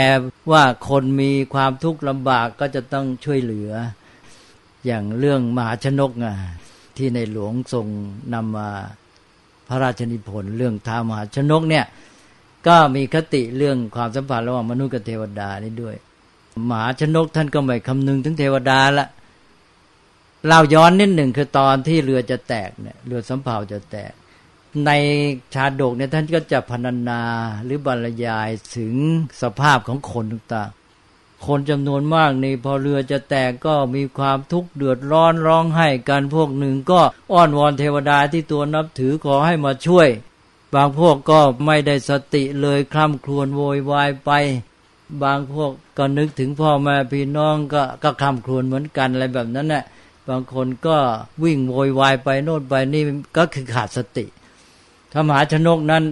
ว่าคนมีความทุกข์ลำบากก็จะต้องช่วยเหลือ อย่างเรื่องมหาชนกอะที่ในหลวงทรงนำมาพระราชนิพนธ์เรื่องทามหาชนกเนี่ยก็มีคติเรื่องความสัมพันธ์ระหว่างมนุษย์กับเทวดานี่ด้วย มหาชนกท่านก็ไม่คำนึงถึงเทวดาละเราย้อนนิดหนึ่งคือตอนที่เรือจะแตกเนี่ยเรือสำเภาจะแตก ในชาดกเนี่ยท่านก็จะพรรณนาหรือบรรยายถึงสภาพของคนต่างๆคนจำนวนมากนี่พอเรือจะแตกก็มีความทุกข์เดือดร้อนร้องไห้กันพวกหนึ่งก็อ้อนวอนเทวดาที่ตัวนับถือขอให้มาช่วย บางพวกก็ไม่ได้สติเลยคล่ำครวญโวยวายไป บางพวกก็นึกถึงพ่อแม่พี่น้องก็ก็คำครวญเหมือนกันอะไรแบบนั้นแหละบางคนก็วิ่งโวยวายไปโน่นไปนี่ก็คือขาดสติถ้ามหาชนกนั้น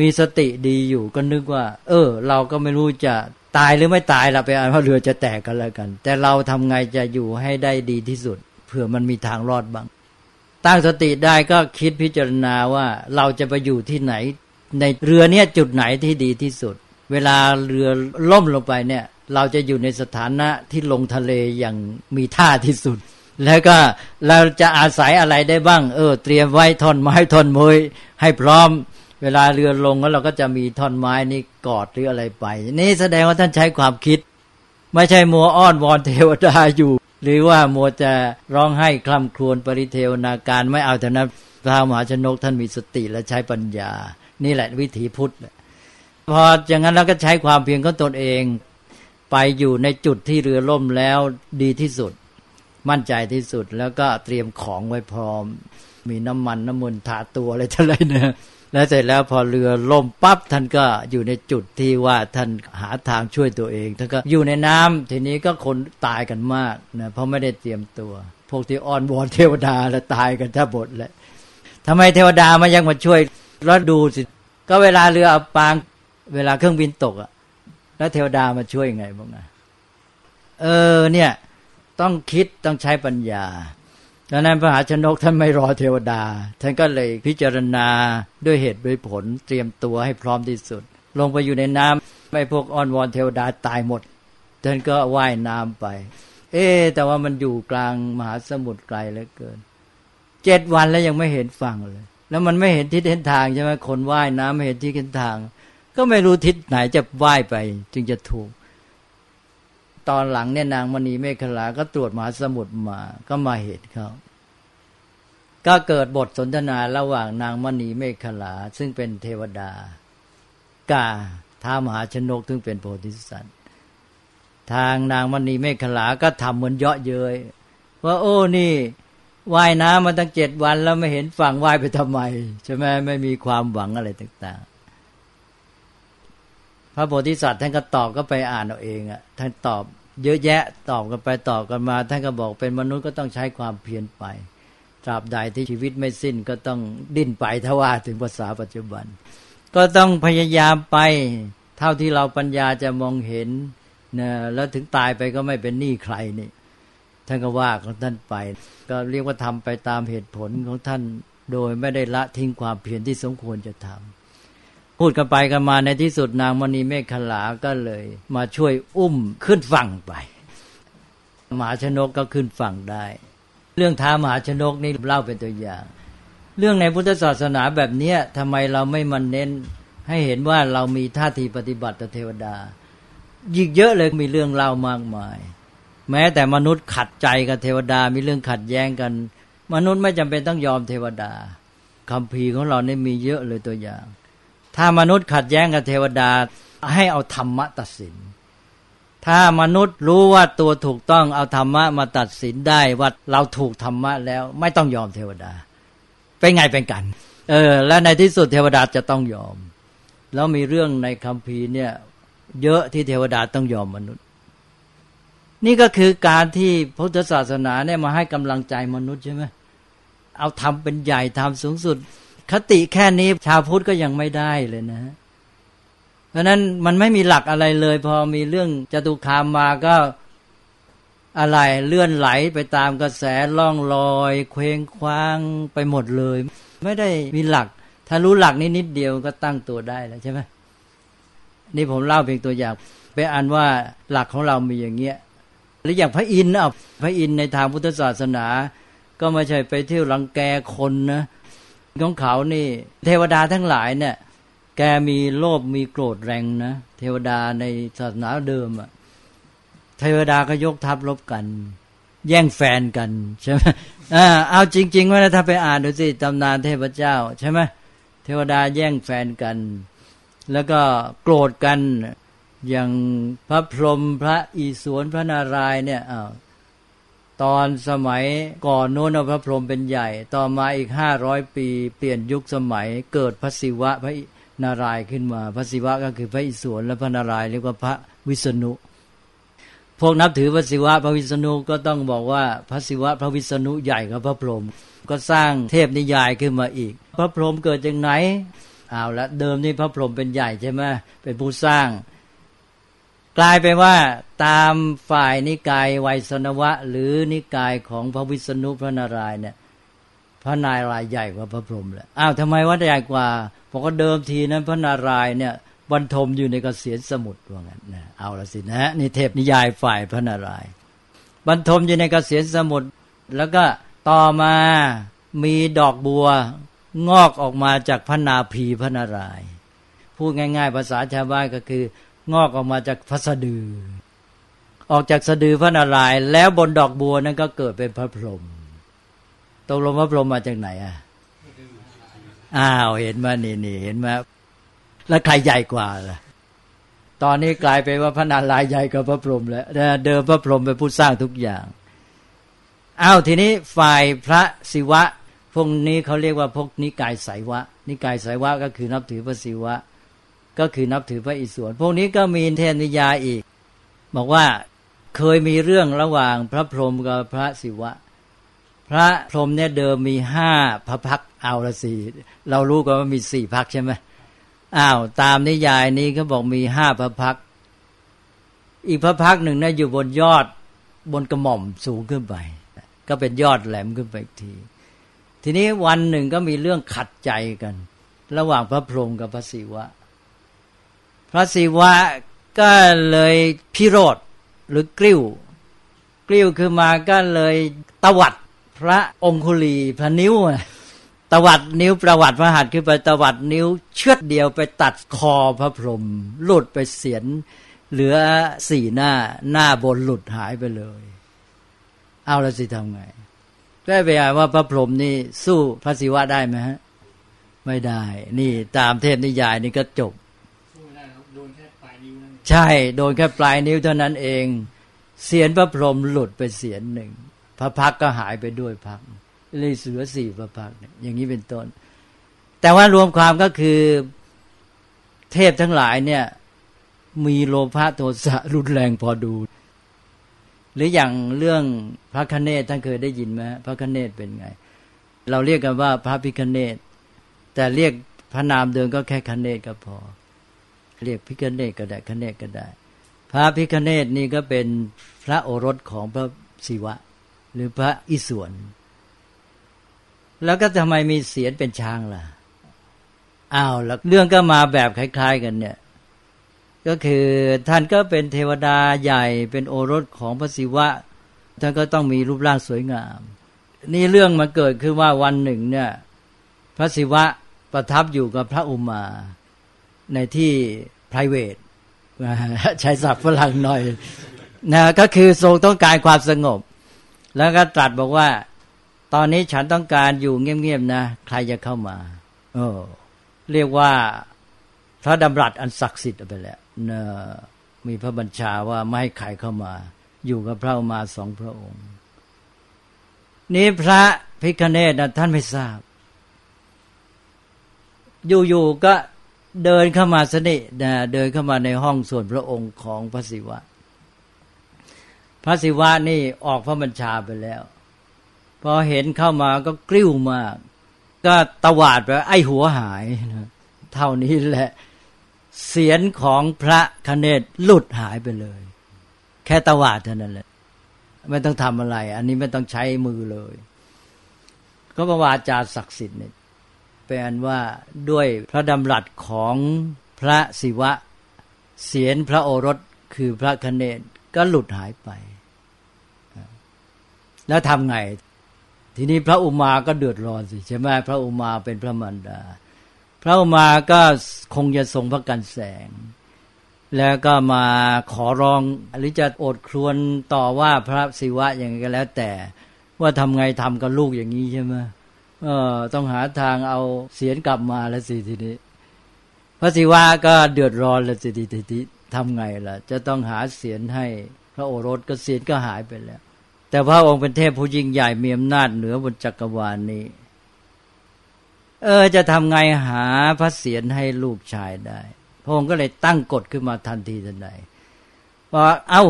มีสติดีอยู่ก็นึกว่า เออ เราก็ไม่รู้จะตายหรือไม่ตายเราไปอ่านว่าเรือจะแตกกันแล้วกัน แต่เราทำไงจะอยู่ให้ได้ดีที่สุดเผื่อมันมีทางรอดบ้าง ตั้งสติได้ก็คิดพิจารณาว่าเราจะไปอยู่ที่ไหน ในเรือเนี้ยจุดไหนที่ดีที่สุด เวลาเรือล่มลงไปเนี่ย เราจะอยู่ในสถานะที่ลงทะเลอย่างมีท่าที่สุด แล้วก็เราจะอาศัยอะไรได้บ้าง เออ เตรียมไว้ท่อนไม้ท่อนมวยให้พร้อม เวลาเรือลงแล้วเราก็จะมีท่อนไม้นี่กอดหรืออะไรไป นี่แสดงว่าท่านใช้ความคิด ไม่ใช่มัวอ้อนวอนเทวดาอยู่ หรือว่ามัวจะร้องไห้คล่ำครวญปริเทวนาการไม่เอาเท่นั้นพระมหาชนกท่านมีสติและใช้ปัญญา นี่แหละวิถีพุทธ พออย่างนั้นเราก็ใช้ความเพียรของตนเอง ไปอยู่ในจุดที่เรือล่มแล้วดีที่สุด มั่นใจที่สุดแล้วก็เตรียมของไว้พร้อม มีน้ำมันน้ำมันทาตัวอะไรทั้งหลายเนี่ยแล้วเสร็จแล้วพอเรือล่มปั๊บท่านก็อยู่ในจุดที่ว่าท่านหาทางช่วยตัวเองท่านก็อยู่ในน้ำทีนี้ก็คนตายกันมากนะเพราะไม่ได้เตรียมตัว พวกที่อ้อนวอนเทวดาแล้วตายกันทั้งหมดเลยทำไมเทวดามายังมาช่วยแล้วดูสิ ก็เวลาเรืออับปาง เวลาเครื่องบินตกอะแล้วเทวดามาช่วยยังไงบ้างอะเออเนี่ย ต้องคิดต้องใช้ปัญญาดังนั้นพระหาชนกท่านไม่รอเทวดา ท่านก็เลยพิจารณาด้วยเหตุด้วยผล เตรียมตัวให้พร้อมที่สุด ลงไปอยู่ในน้ำไม่พวกอ้อนวอนเทวดาตายหมด ท่านก็ว่ายน้ำไป เอ๊แต่ว่ามันอยู่กลางมหาสมุทรไกลเหลือเกิน เจ็ดวันแล้วยังไม่เห็นฝั่งเลย แล้วมันไม่เห็นทิศเห็นทางใช่ไหมคนว่ายน้ำไม่เห็นทิศเห็นทาง ก็ไม่รู้ทิศไหนจะว่ายไป จึงจะถูก ตอนหลังเนี่ยนางมณีเมฆลา ก็ตรวจมหาสมุทรมา ก็มาเห็นเขาก็เกิดบทสนทนาระหว่างนางมณีเมฆลา ซึ่งเป็นเทวดา กาท้ามหาชนกซึ่งเป็นโพธิสัตว์ ทางนางมณีเมฆลา ก็ทำเหมือนเยาะเย้ยว่าโอ้นี่ว่ายน้ำมาตั้งเจ็ดวันแล้วไม่เห็นฝั่งว่ายไปทำไมใช่ไหมไม่มีความหวังอะไรต่าง ระโพธิสัตว์ท่านก็ตอบก็ไปอ่านเอาเองอะท่านตอบเยอะแยะตอบกันไปตอบกันมา ท่านก็บอกเป็นมนุษย์ก็ต้องใช้ความเพียรไปตราบใดที่ชีวิตไม่สิ้นก็ต้องดิ้นไปถ้าว่าถึงภาษาปัจจุบัน ก็ต้องพยายามไป เท่าที่เราปัญญาจะมองเห็นนะแล้วถึงตายไปก็ไม่เป็นหนี้ใครนี่ท่านก็ว่าของท่านไป ก็เรียกว่าทำไปตามเหตุผลของท่านโดยไม่ได้ละทิ้งความเพียรที่สมควรจะทำ พูดกันไปกันมาในที่สุดนางมณีเมฆขลาก็เลย มาช่วยอุ้มขึ้นฝั่งไปมหาชนกก็ขึ้นฝั่งได้ เรื่องท้ามหาชนกนี่เล่าเป็นตัวอย่าง เรื่องในพุทธศาสนาแบบเนี้ยทำไมเราไม่มันเน้น ให้เห็นว่าเรามีท่าทีปฏิบัติต่อเทวดายิ่งเยอะเลยมีเรื่องเล่ามากมาย แม้แต่มนุษย์ขัดใจกับเทวดา มีเรื่องขัดแย้งกัน มนุษย์ไม่จำเป็นต้องยอมเทวดาคำพีของเราเนี่ยมีเยอะเลยตัวอย่าง ถ้ามนุษย์ขัดแย้งกับเทวดาให้เอาธรรมะตัดสิน ถ้ามนุษย์รู้ว่าตัวถูกต้องเอาธรรมะมาตัดสินได้ว่าเราถูกธรรมะแล้วไม่ต้องยอมเทวดา เป็นไงเป็นกัน เออ และในที่สุดเทวดาจะต้องยอม แล้วมีเรื่องในคำพีเนี่ย เยอะที่เทวดาต้องยอมมนุษย์ นี่ก็คือการที่พุทธศาสนาเนี่ยมาให้กำลังใจมนุษย์ใช่ไหมเอาทำเป็นใหญ่ทำสูงสุด คติแค่นี้ชาวพุทธก็ยังไม่ได้เลยนะเพราะนั้นมันไม่มีหลักอะไรเลย พอมีเรื่องจตุคามมาก็อะไรเลื่อนไหลไปตามกระแสล่องลอย เคว้งคว้างไปหมดเลย ไม่ได้มีหลัก ถ้ารู้หลักนี้นิดเดียวก็ตั้งตัวได้แล้วใช่ไหมนี่ผมเล่าเพียงตัวอย่างไปอ่านว่าหลักของเรามีอย่างเงี้ยหรืออย่างพระอินทร์อะพระอินทร์ในทางพุทธศาสนา ก็ไม่ใช่ไปเที่ยวรังแกคนนะ ของเขานี่ เทวดาทั้งหลายเนี่ย แกมีโลภมีโกรธแรงนะเทวดาในศาสนาเดิมอะเทวดาก็ยกทัพรบกัน แย่งแฟนกันใช่ไหมอ่าเอาจริงๆว่าถ้าไปอ่านดูสิตำนานเทพเจ้า ใช่ไหมเทวดาแย่งแฟนกัน แล้วก็โกรธกันอย่างพระพรหมพระอิศวรพระนารายเนี่ยอ้าว ตอนสมัยก่อนโน้นพระพรหมเป็นใหญ่ ต่อมาอีกห้าร้อยปี เปลี่ยนยุคสมัยเกิดพระศิวะพระนารายขึ้นมา พระศิวะก็คือพระอิศวรและพระนารายเรียกว่าพระวิษณุ พวกนับถือพระศิวะพระวิษณุก็ต้องบอกว่าพระศิวะพระวิษณุใหญ่กว่าพระพรหมก็สร้างเทพนิยายขึ้นมาอีก พระพรหมเกิดจากไหนเอาละเดิมนี่พระพรหมเป็นใหญ่ใช่ไหมเป็นผู้สร้าง กลายเป็นว่าตามฝ่ายนิกายไวยสนวะ หรือนิกายของพระวิษณุพระนารายณ์เนี่ยพระนายรายใหญ่กว่าพระพรหมแหละอ้าวทำไมว่าใหญ่กว่าเพราะเดิมทีนั้นพระนารายณ์เนี่ยบรรทมอยู่ในกเกษียนสมุทรว่างั้นนะเอาละสินะนี่เทพนิยายฝ่ายพระนารายณ์บรรทมอยู่ในกเกษียนสมุทรแล้วก็ต่อมามีดอกบัวงอกออกมาจากพระนาภีพระนารายณ์พูดง่าย ๆ ภาษาชาวบ้านก็คือ งอกออกมาจากพระสะดือ ออกจากสะดือพระนารายณ์แล้วบนดอกบัวนั้นก็เกิดเป็นพระพรหมตกลงพระพรหมมาจากไหนอะอ้าวเห็นมานี่นี่เห็นมาแล้วใครใหญ่กว่าล่ะตอนนี้กลายเป็นว่าพระนารายณ์ใหญ่กว่าพระพรหมแล้วเดิมพระพรหมเป็นผู้สร้างทุกอย่างอ้าวทีนี้ฝ่ายพระศิวะพวกนี้เขาเรียกว่าพวกนิกายสายวะ นิกายสายวะก็คือนับถือพระศิวะ ก็คือนับถือพระอิศวรพวกนี้ก็มีเทนนิยาอีก บอกว่าเคยมีเรื่องระหว่างพระพรหมกับพระศิวะ พระพรหมเนี่ยเดิมมีห้าพระพักเอาละสี่เรารู้กันว่ามีสี่พักใช่ไหมอ้าวตามนิยายนี้เขาบอกมีห้าพระพัก อีกพระพักหนึ่งนะ่ะอยู่บนยอดบนกระหม่อมสูงขึ้นไป ก็เป็นยอดแหลมขึ้นไปอีกที ทีนี้วันหนึ่งก็มีเรื่องขัดใจกัน ระหว่างพระพรหมกับพระศิวะ พระศิวะก็เลยพิโรธหรือกลิ้ว กลิ้วคือมาก็เลยตวัดพระองคุลีพระนิ้วตวัดนิ้วประวัติพระหัตถ์คือไปตวัดนิ้วเชือดเดียวไปตัดคอพระพรหมหลุดไปเสียน เหลือสี่หน้าหน้าบนหลุดหายไปเลย เอาแล้วสิทำไงได้ไปอ่านว่าพระพรหมนี่สู้พระศิวะได้ไหมฮะ ไม่ได้ นี่ตามเทพนิยายนี่ก็จบ ใช่โดนแค่ปลายนิ้วเท่านั้นเอง เสียนพระพรหมหลุดไปเสียนหนึ่งพระพักก็หายไปด้วยพักเลยเสือสี่พระพักเนี่ยอย่างนี้เป็นต้น แต่ว่ารวมความก็คือเทพทั้งหลายเนี่ย มีโลภะโทสะรุนแรงพอดู หรืออย่างเรื่องพระคเนศท่านเคยได้ยินไหมพระคเนศเป็นไง เราเรียกกันว่าพระพิคเนตแต่เรียกพระนามเดิมก็แค่คเนตก็พอ เรียกพิคเนตก็ได้คเนตก็ได้ พระพิคเนตนี่ก็เป็นพระโอรสของพระศิวะ หรือพระอิศวรแล้วก็ทำไมมีเสียนเป็นช้างล่ะอ้าวแล้วเรื่องก็มาแบบคล้าย ๆ กันเนี่ย ก็คือท่านก็เป็นเทวดาใหญ่เป็นโอรสของพระศิวะ ท่านก็ต้องมีรูปร่างสวยงาม นี่เรื่องมาเกิดขึ้นว่าวันหนึ่งเนี่ย พระศิวะประทับอยู่กับพระอุมา ในที่ private ใช้ศัพท์ฝรั่งหน่อยนะก็คือทรงต้องการความสงบ แล้วก็ตรัสบอกว่า ตอนนี้ฉันต้องการอยู่เงียบๆนะ ใครจะเข้ามาโอ้เรียกว่าพระดำรัสอันศักดิ์สิทธิ์ไปแล้วนะมีพระบัญชาว่าไม่ให้ใครเข้ามา อยู่กับพระอุมาสองพระองค์ นี้พระพิคเนตนะท่านไม่ทราบ อยู่ๆก็ เดินเข้ามาสนินะเดินเข้ามาในห้องส่วนพระองค์ของพระศิวะ พระศิวะนี่ออกพระบัญชาไปแล้วพอเห็นเข้ามาก็กริ้วมาก ก็ตวาดไปไอ้หัวหายนะเท่านี้แหละ เสียนของพระคเนตหลุดหายไปเลย แค่ตวาดเท่านั้นแหละ ไม่ต้องทำอะไร อันนี้ไม่ต้องใช้มือเลย ก็ประวาจาศักดิ์สิทธิ์เนี่ย แปลว่าด้วยพระดำรัสของพระศิวะ เสียนพระโอรสคือพระคเนตก็หลุดหายไป แล้วทำไง ทีนี้พระอุมาก็เดือดร้อนสิใช่ไหมพระอุมาเป็นพระมารดา พระอุมาก็คงจะทรงพระกันแสง แล้วก็มาขอร้องหรือจะอดครวนต่อว่าพระศิวะอย่างไรก็แล้วแต่ว่าทำไงทำกับลูกอย่างนี้ใช่ไหม เออต้องหาทางเอาเสียนกลับมาแล้วสิทีนี้พระศิวะก็เดือดร้อนแล้วสิทีนี้ทำไงล่ะ จะต้องหาเสียนให้พระโอรสก็เสียนก็หายไปแล้ว แต่พระองค์เป็นเทพผู้ยิ่งใหญ่มีอำนาจเหนือบนจักรวาลนี้ เออ จะทำไงหาพระเสียนให้ลูกชายได้ พระองค์ก็เลยตั้งกฎขึ้นมาทันทีทันใดว่าเอา้า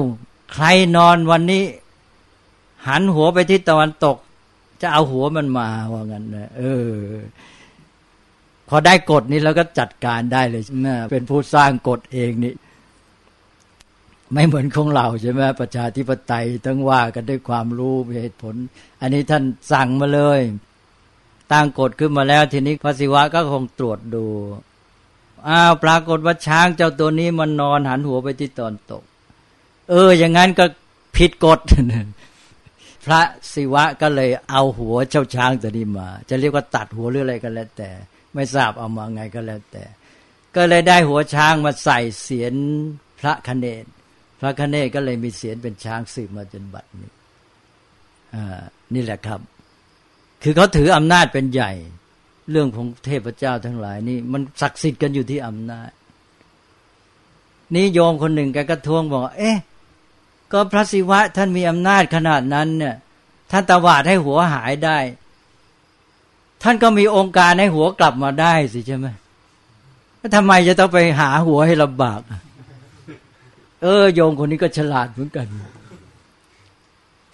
ใครนอนวันนี้ หันหัวไปทิศตะวันตก จะเอาหัวมันมาว่างั้นนะเออ พอได้กฎนี้แล้วก็จัดการได้เลยนะเป็นผู้สร้างกฎเองนี่ไม่เหมือนของเราใช่ไหมประชาธิปไตยต้องว่ากันด้วยความรู้เหตุผล อันนี้ท่านสั่งมาเลย ตั้งกฎขึ้นมาแล้ว ทีนี้พระศิวะก็คงตรวจดูอ้าวปรากฏว่าช้างเจ้าตัวนี้มันนอนหันหัวไปที่ตอนตก เออ อย่างนั้นก็ผิดกฎ พระศิวะก็เลยเอาหัวเจ้าช้างตัวนี้มา จะเรียกว่าตัดหัวหรืออะไรก็แล้วแต่ ไม่ทราบเอามาไงก็แล้วแต่ ก็เลยได้หัวช้างมาใส่เสียนพระคเนศพระคเนศก็เลยมีเสียนเป็นช้างสืบมาจนบัดนี้นี่แหละครับ คือเขาถืออำนาจเป็นใหญ่ เรื่องของเทพเจ้าทั้งหลายนี่มันศักดิ์สิทธิ์กันอยู่ที่อำนาจนี่โยมคนหนึ่งแกก็ทวงบอก เอ๊ะ ก็พระศิวะท่านมีอำนาจขนาดนั้นเนี่ยท่านตวาดให้หัวหายได้ ท่านก็มีองค์การให้หัวกลับมาได้สิใช่ไหมทำไมจะต้องไปหาหัวให้ลำบาก เออ โยมคนนี้ก็ฉลาดเหมือนกัน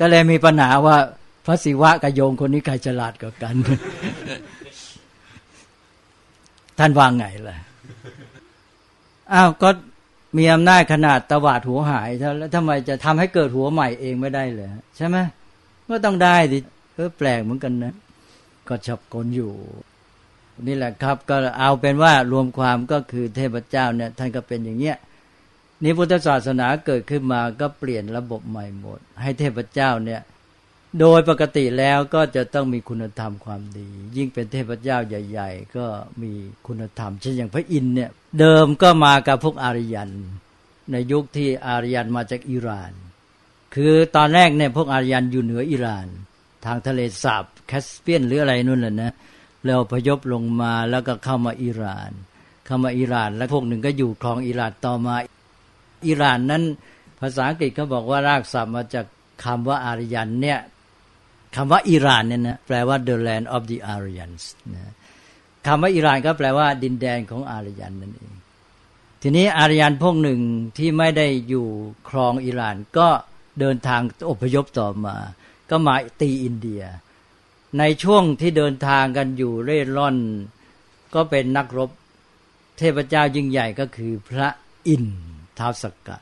ก็เลยมีปัญหาว่า พระศิวะกับโยมคนนี้ใครฉลาดกว่ากัน ท่านวางไงล่ะ อ้าวก็ มีอำนาจขนาดตวาดหัวหายแล้วทำไมจะทำให้เกิดหัวใหม่เองไม่ได้เลยใช่ไหมก็ต้องได้ดิเออแปลกเหมือนกันนะ ก็ชอบกลอยู่ นี่แหละครับ ก็เอาเป็นว่ารวมความก็คือเทพเจ้าเนี่ย ท่านก็เป็นอย่างเงี้ยนี่พุทธศาสนาเกิดขึ้นมาก็เปลี่ยนระบบใหม่หมด ให้เทพเจ้าเนี่ย โดยปกติแล้วก็จะต้องมีคุณธรรมความดี ยิ่งเป็นเทพเจ้าใหญ่ ๆ ก็มีคุณธรรม เช่นอย่างพระอินเนี่ย เดิมก็มากับพวกอารยัน ในยุคที่อารยันมาจากอิหร่าน คือตอนแรกเนี่ยพวกอารยันอยู่เหนืออิหร่าน ทางทะเลสาบแคสเปียนหรืออะไรนู่นแหละนะแล้วพยพลงมาแล้วก็เข้ามาอิหร่าน เข้ามาอิหร่าน แล้วพวกหนึ่งก็อยู่ครองอิหร่านต่อมาอิหร่านนั้น ภาษาอังกฤษเขาบอกว่ารากศัพท์มาจากคำว่าอารยันเนี่ย คำว่าอิหร่านเนี่ยนะแปลว่า the land of the Aryans นะคำว่าอิหร่านก็แปลว่า ดินแดนของอารยันนั่นเอง ทีนี้อารยันพวกหนึ่งที่ไม่ได้อยู่ครองอิหร่าน ก็เดินทางอพยพต่อมา ก็มาตีอินเดีย ในช่วงที่เดินทางกันอยู่เร่ร่อน ก็เป็นนักรบเทพเจ้ายิ่งใหญ่ก็คือพระอินท้าวสกกะ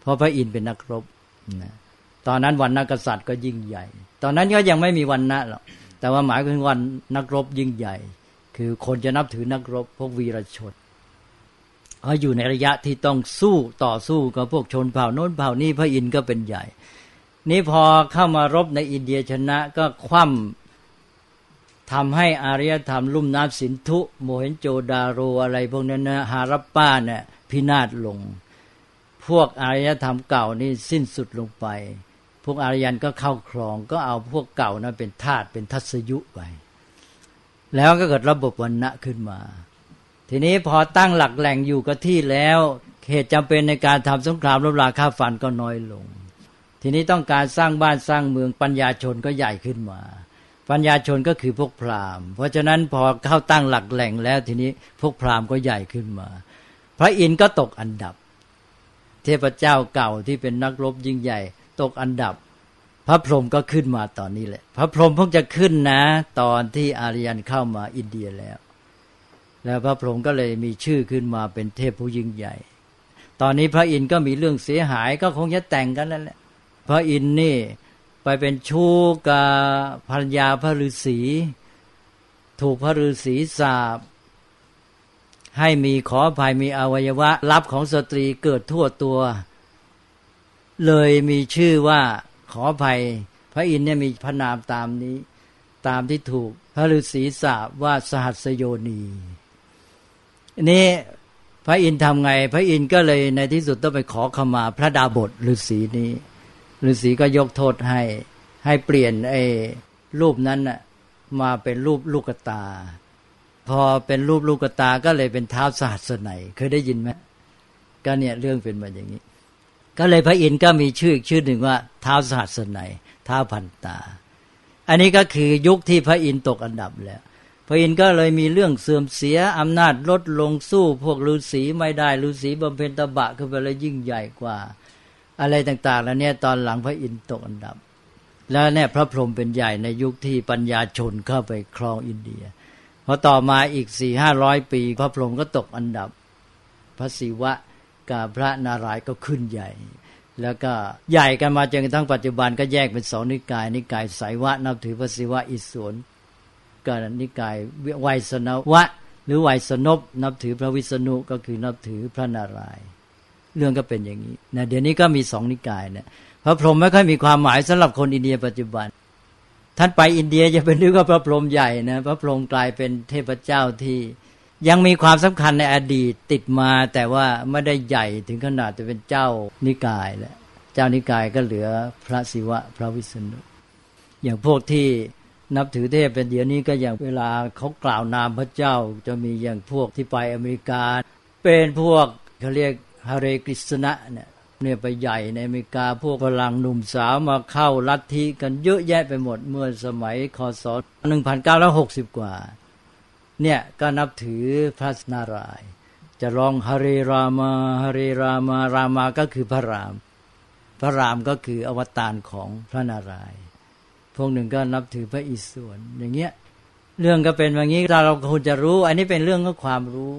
เพราะพระอินเป็นนักรบนะตอนนั้นวันนักษัตริย์ก็ยิ่งใหญ่ อนนั้นก็ยังไม่มีวันนะหรอกแต่ว่าหมายถึงวันนักรบยิ่งใหญ่ คือคนจะนับถือนักรบพวกวีรชนเขาอยู่ในระยะที่ต้องสู้ต่อสู้กับพวกชนเผ่าโน้นเผ่านี้พระอินทร์ก็เป็นใหญ่ นี่พอเข้ามารบในอินเดียชนะก็คว่ำทำให้อารยธรรมลุ่มน้ำสินธุ โมเห็นโจดาโรอะไรพวกนั้นนะฮารับป้าเนี่ยพินาศลง พวกอารยธรรมเก่านี่สิ้นสุดลงไป พวกอารยันก็เข้าครองก็เอาพวกเก่านั้นเป็นทาสเป็นทัศยุไป แล้วก็เกิดระบบวันณะขึ้นมา ทีนี้พอตั้งหลักแหล่งอยู่กับที่แล้วเหตุจำเป็นในการทำสงครามรบราฆ่าฟันก็น้อยลง ทีนี้ต้องการสร้างบ้านสร้างเมืองปัญญาชนก็ใหญ่ขึ้นมา ปัญญาชนก็คือพวกพราหมณ์ เพราะฉะนั้นพอเข้าตั้งหลักแหล่งแล้วทีนี้พวกพราหมณ์ก็ใหญ่ขึ้นมา พระอินทร์ก็ตกอันดับ เทพเจ้าเก่าที่เป็นนักรบยิ่งใหญ่ ตกอันดับ พระพรหมก็ขึ้นมาตอนนี้แหละ พระพรหมเพิ่งจะขึ้นนะ ตอนที่อารยันเข้ามาอินเดียแล้ว แล้วพระพรหมก็เลยมีชื่อขึ้นมาเป็นเทพผู้ยิ่งใหญ่ ตอนนี้พระอินทร์ก็มีเรื่องเสียหายก็คงจะแต่งกันนั่นแหละ พระอินทร์นี่ไปเป็นชู้กับภรรยาพระฤาษีถูกพระฤาษีสาบให้มีขอภัยมีอวัยวะลับของสตรีเกิดทั่วตัว เลยมีชื่อว่าขอภัย พระอินทร์เนี่ยมีพระนามตามนี้ ตามที่ถูก พระฤาษีสาบว่าสหัสโยนีนี่พระอินทร์ทำไง พระอินทร์ก็เลยในที่สุดต้องไปขอขมาพระดาบทฤาษีนี้ฤาษีก็ยกโทษให้ให้เปลี่ยนไอ้รูปนั้นน่ะมาเป็นรูปลูกตา พอเป็นรูปลูกตาก็เลยเป็นเท้าสหัสไนเคยได้ยินไหมก็เนี่ยเรื่องเป็นมาอย่างนี้ ก็เลยพระอินทร์ก็มีชื่ออีกชื่อหนึ่งว่าเท้าสหัสไนเท้าพันตา อันนี้ก็คือยุคที่พระอินทร์ตกอันดับแล้ว พระอินทร์ก็เลยมีเรื่องเสื่อมเสียอำนาจลดลงสู้พวกฤาษีไม่ได้ฤาษีบำเพ็ญตบะขึ้นไปแล้วยิ่งใหญ่กว่า อะไรต่างๆ แล้วเนี่ยตอนหลังพระอินทร์ตกอันดับ แล้วเนี่ยพระพรหมเป็นใหญ่ในยุคที่ปัญญาชนเข้าไปครองอินเดียพอต่อมาอีกสี่ห้าร้อยปี พระพรหมก็ตกอันดับ พระศิวะ กับพระนารายณ์ก็ขึ้นใหญ่ แล้วก็ใหญ่กันมาจนกระทั่งปัจจุบันก็แยกเป็นสองนิกาย นิกายไสยวะนับถือพระศิวะอิศวรกับนิกายไวยสนวะ หรือไวยสนบนับถือพระวิษณุก็คือนับถือพระนารายณ์เรื่องก็เป็นอย่างนี้นะเดี๋ยวนี้ก็มีสองนิกายเนี่ยพระพรหมไม่ค่อยมีความหมายสำหรับคนอินเดียปัจจุบัน ท่านไปอินเดียจะเป็นนึกว่าพระพรหมใหญ่นะพระพรหมกลายเป็นเทพเจ้าที่ ยังมีความสำคัญในอดีตติดมาแต่ว่าไม่ได้ใหญ่ถึงขนาดจะเป็นเจ้านิกายแหละเจ้านิกายก็เหลือพระศิวะพระวิษณุอย่างพวกที่นับถือเทพเป็นเดี๋ยวนี้ก็อย่างเวลาเขากล่าวนามพระเจ้า จะมีอย่างพวกที่ไปอเมริกา เป็นพวกเขาเรียกฮาเรกฤษณะเนี่ยเนี่ยไปใหญ่ในอเมริกา พวกพลังหนุ่มสาวมาเข้าลัทธิกันเยอะแยะไปหมดเมื่อสมัยคศ1960 กว่า เนี่ยก็นับถือพระนารายณ์จะร้องฮาเรรามาฮาเรรามารามาก็คือพระราม พระรามก็คืออวตารของพระนารายณ์พวกหนึ่งก็นับถือพระอิศวรอย่างเงี้ยเรื่องก็เป็นอย่างนี้เราควรจะรู้ อันนี้เป็นเรื่องของความรู้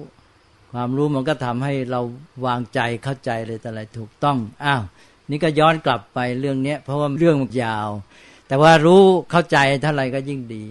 ความรู้มันก็ทำให้เราวางใจเข้าใจเลยแต่อะไรถูกต้องอ้าวนี่ก็ย้อนกลับไปเรื่องเนี้ยเพราะว่าเรื่องยาว แต่ว่ารู้เข้าใจเท่าไหร่ก็ยิ่งดี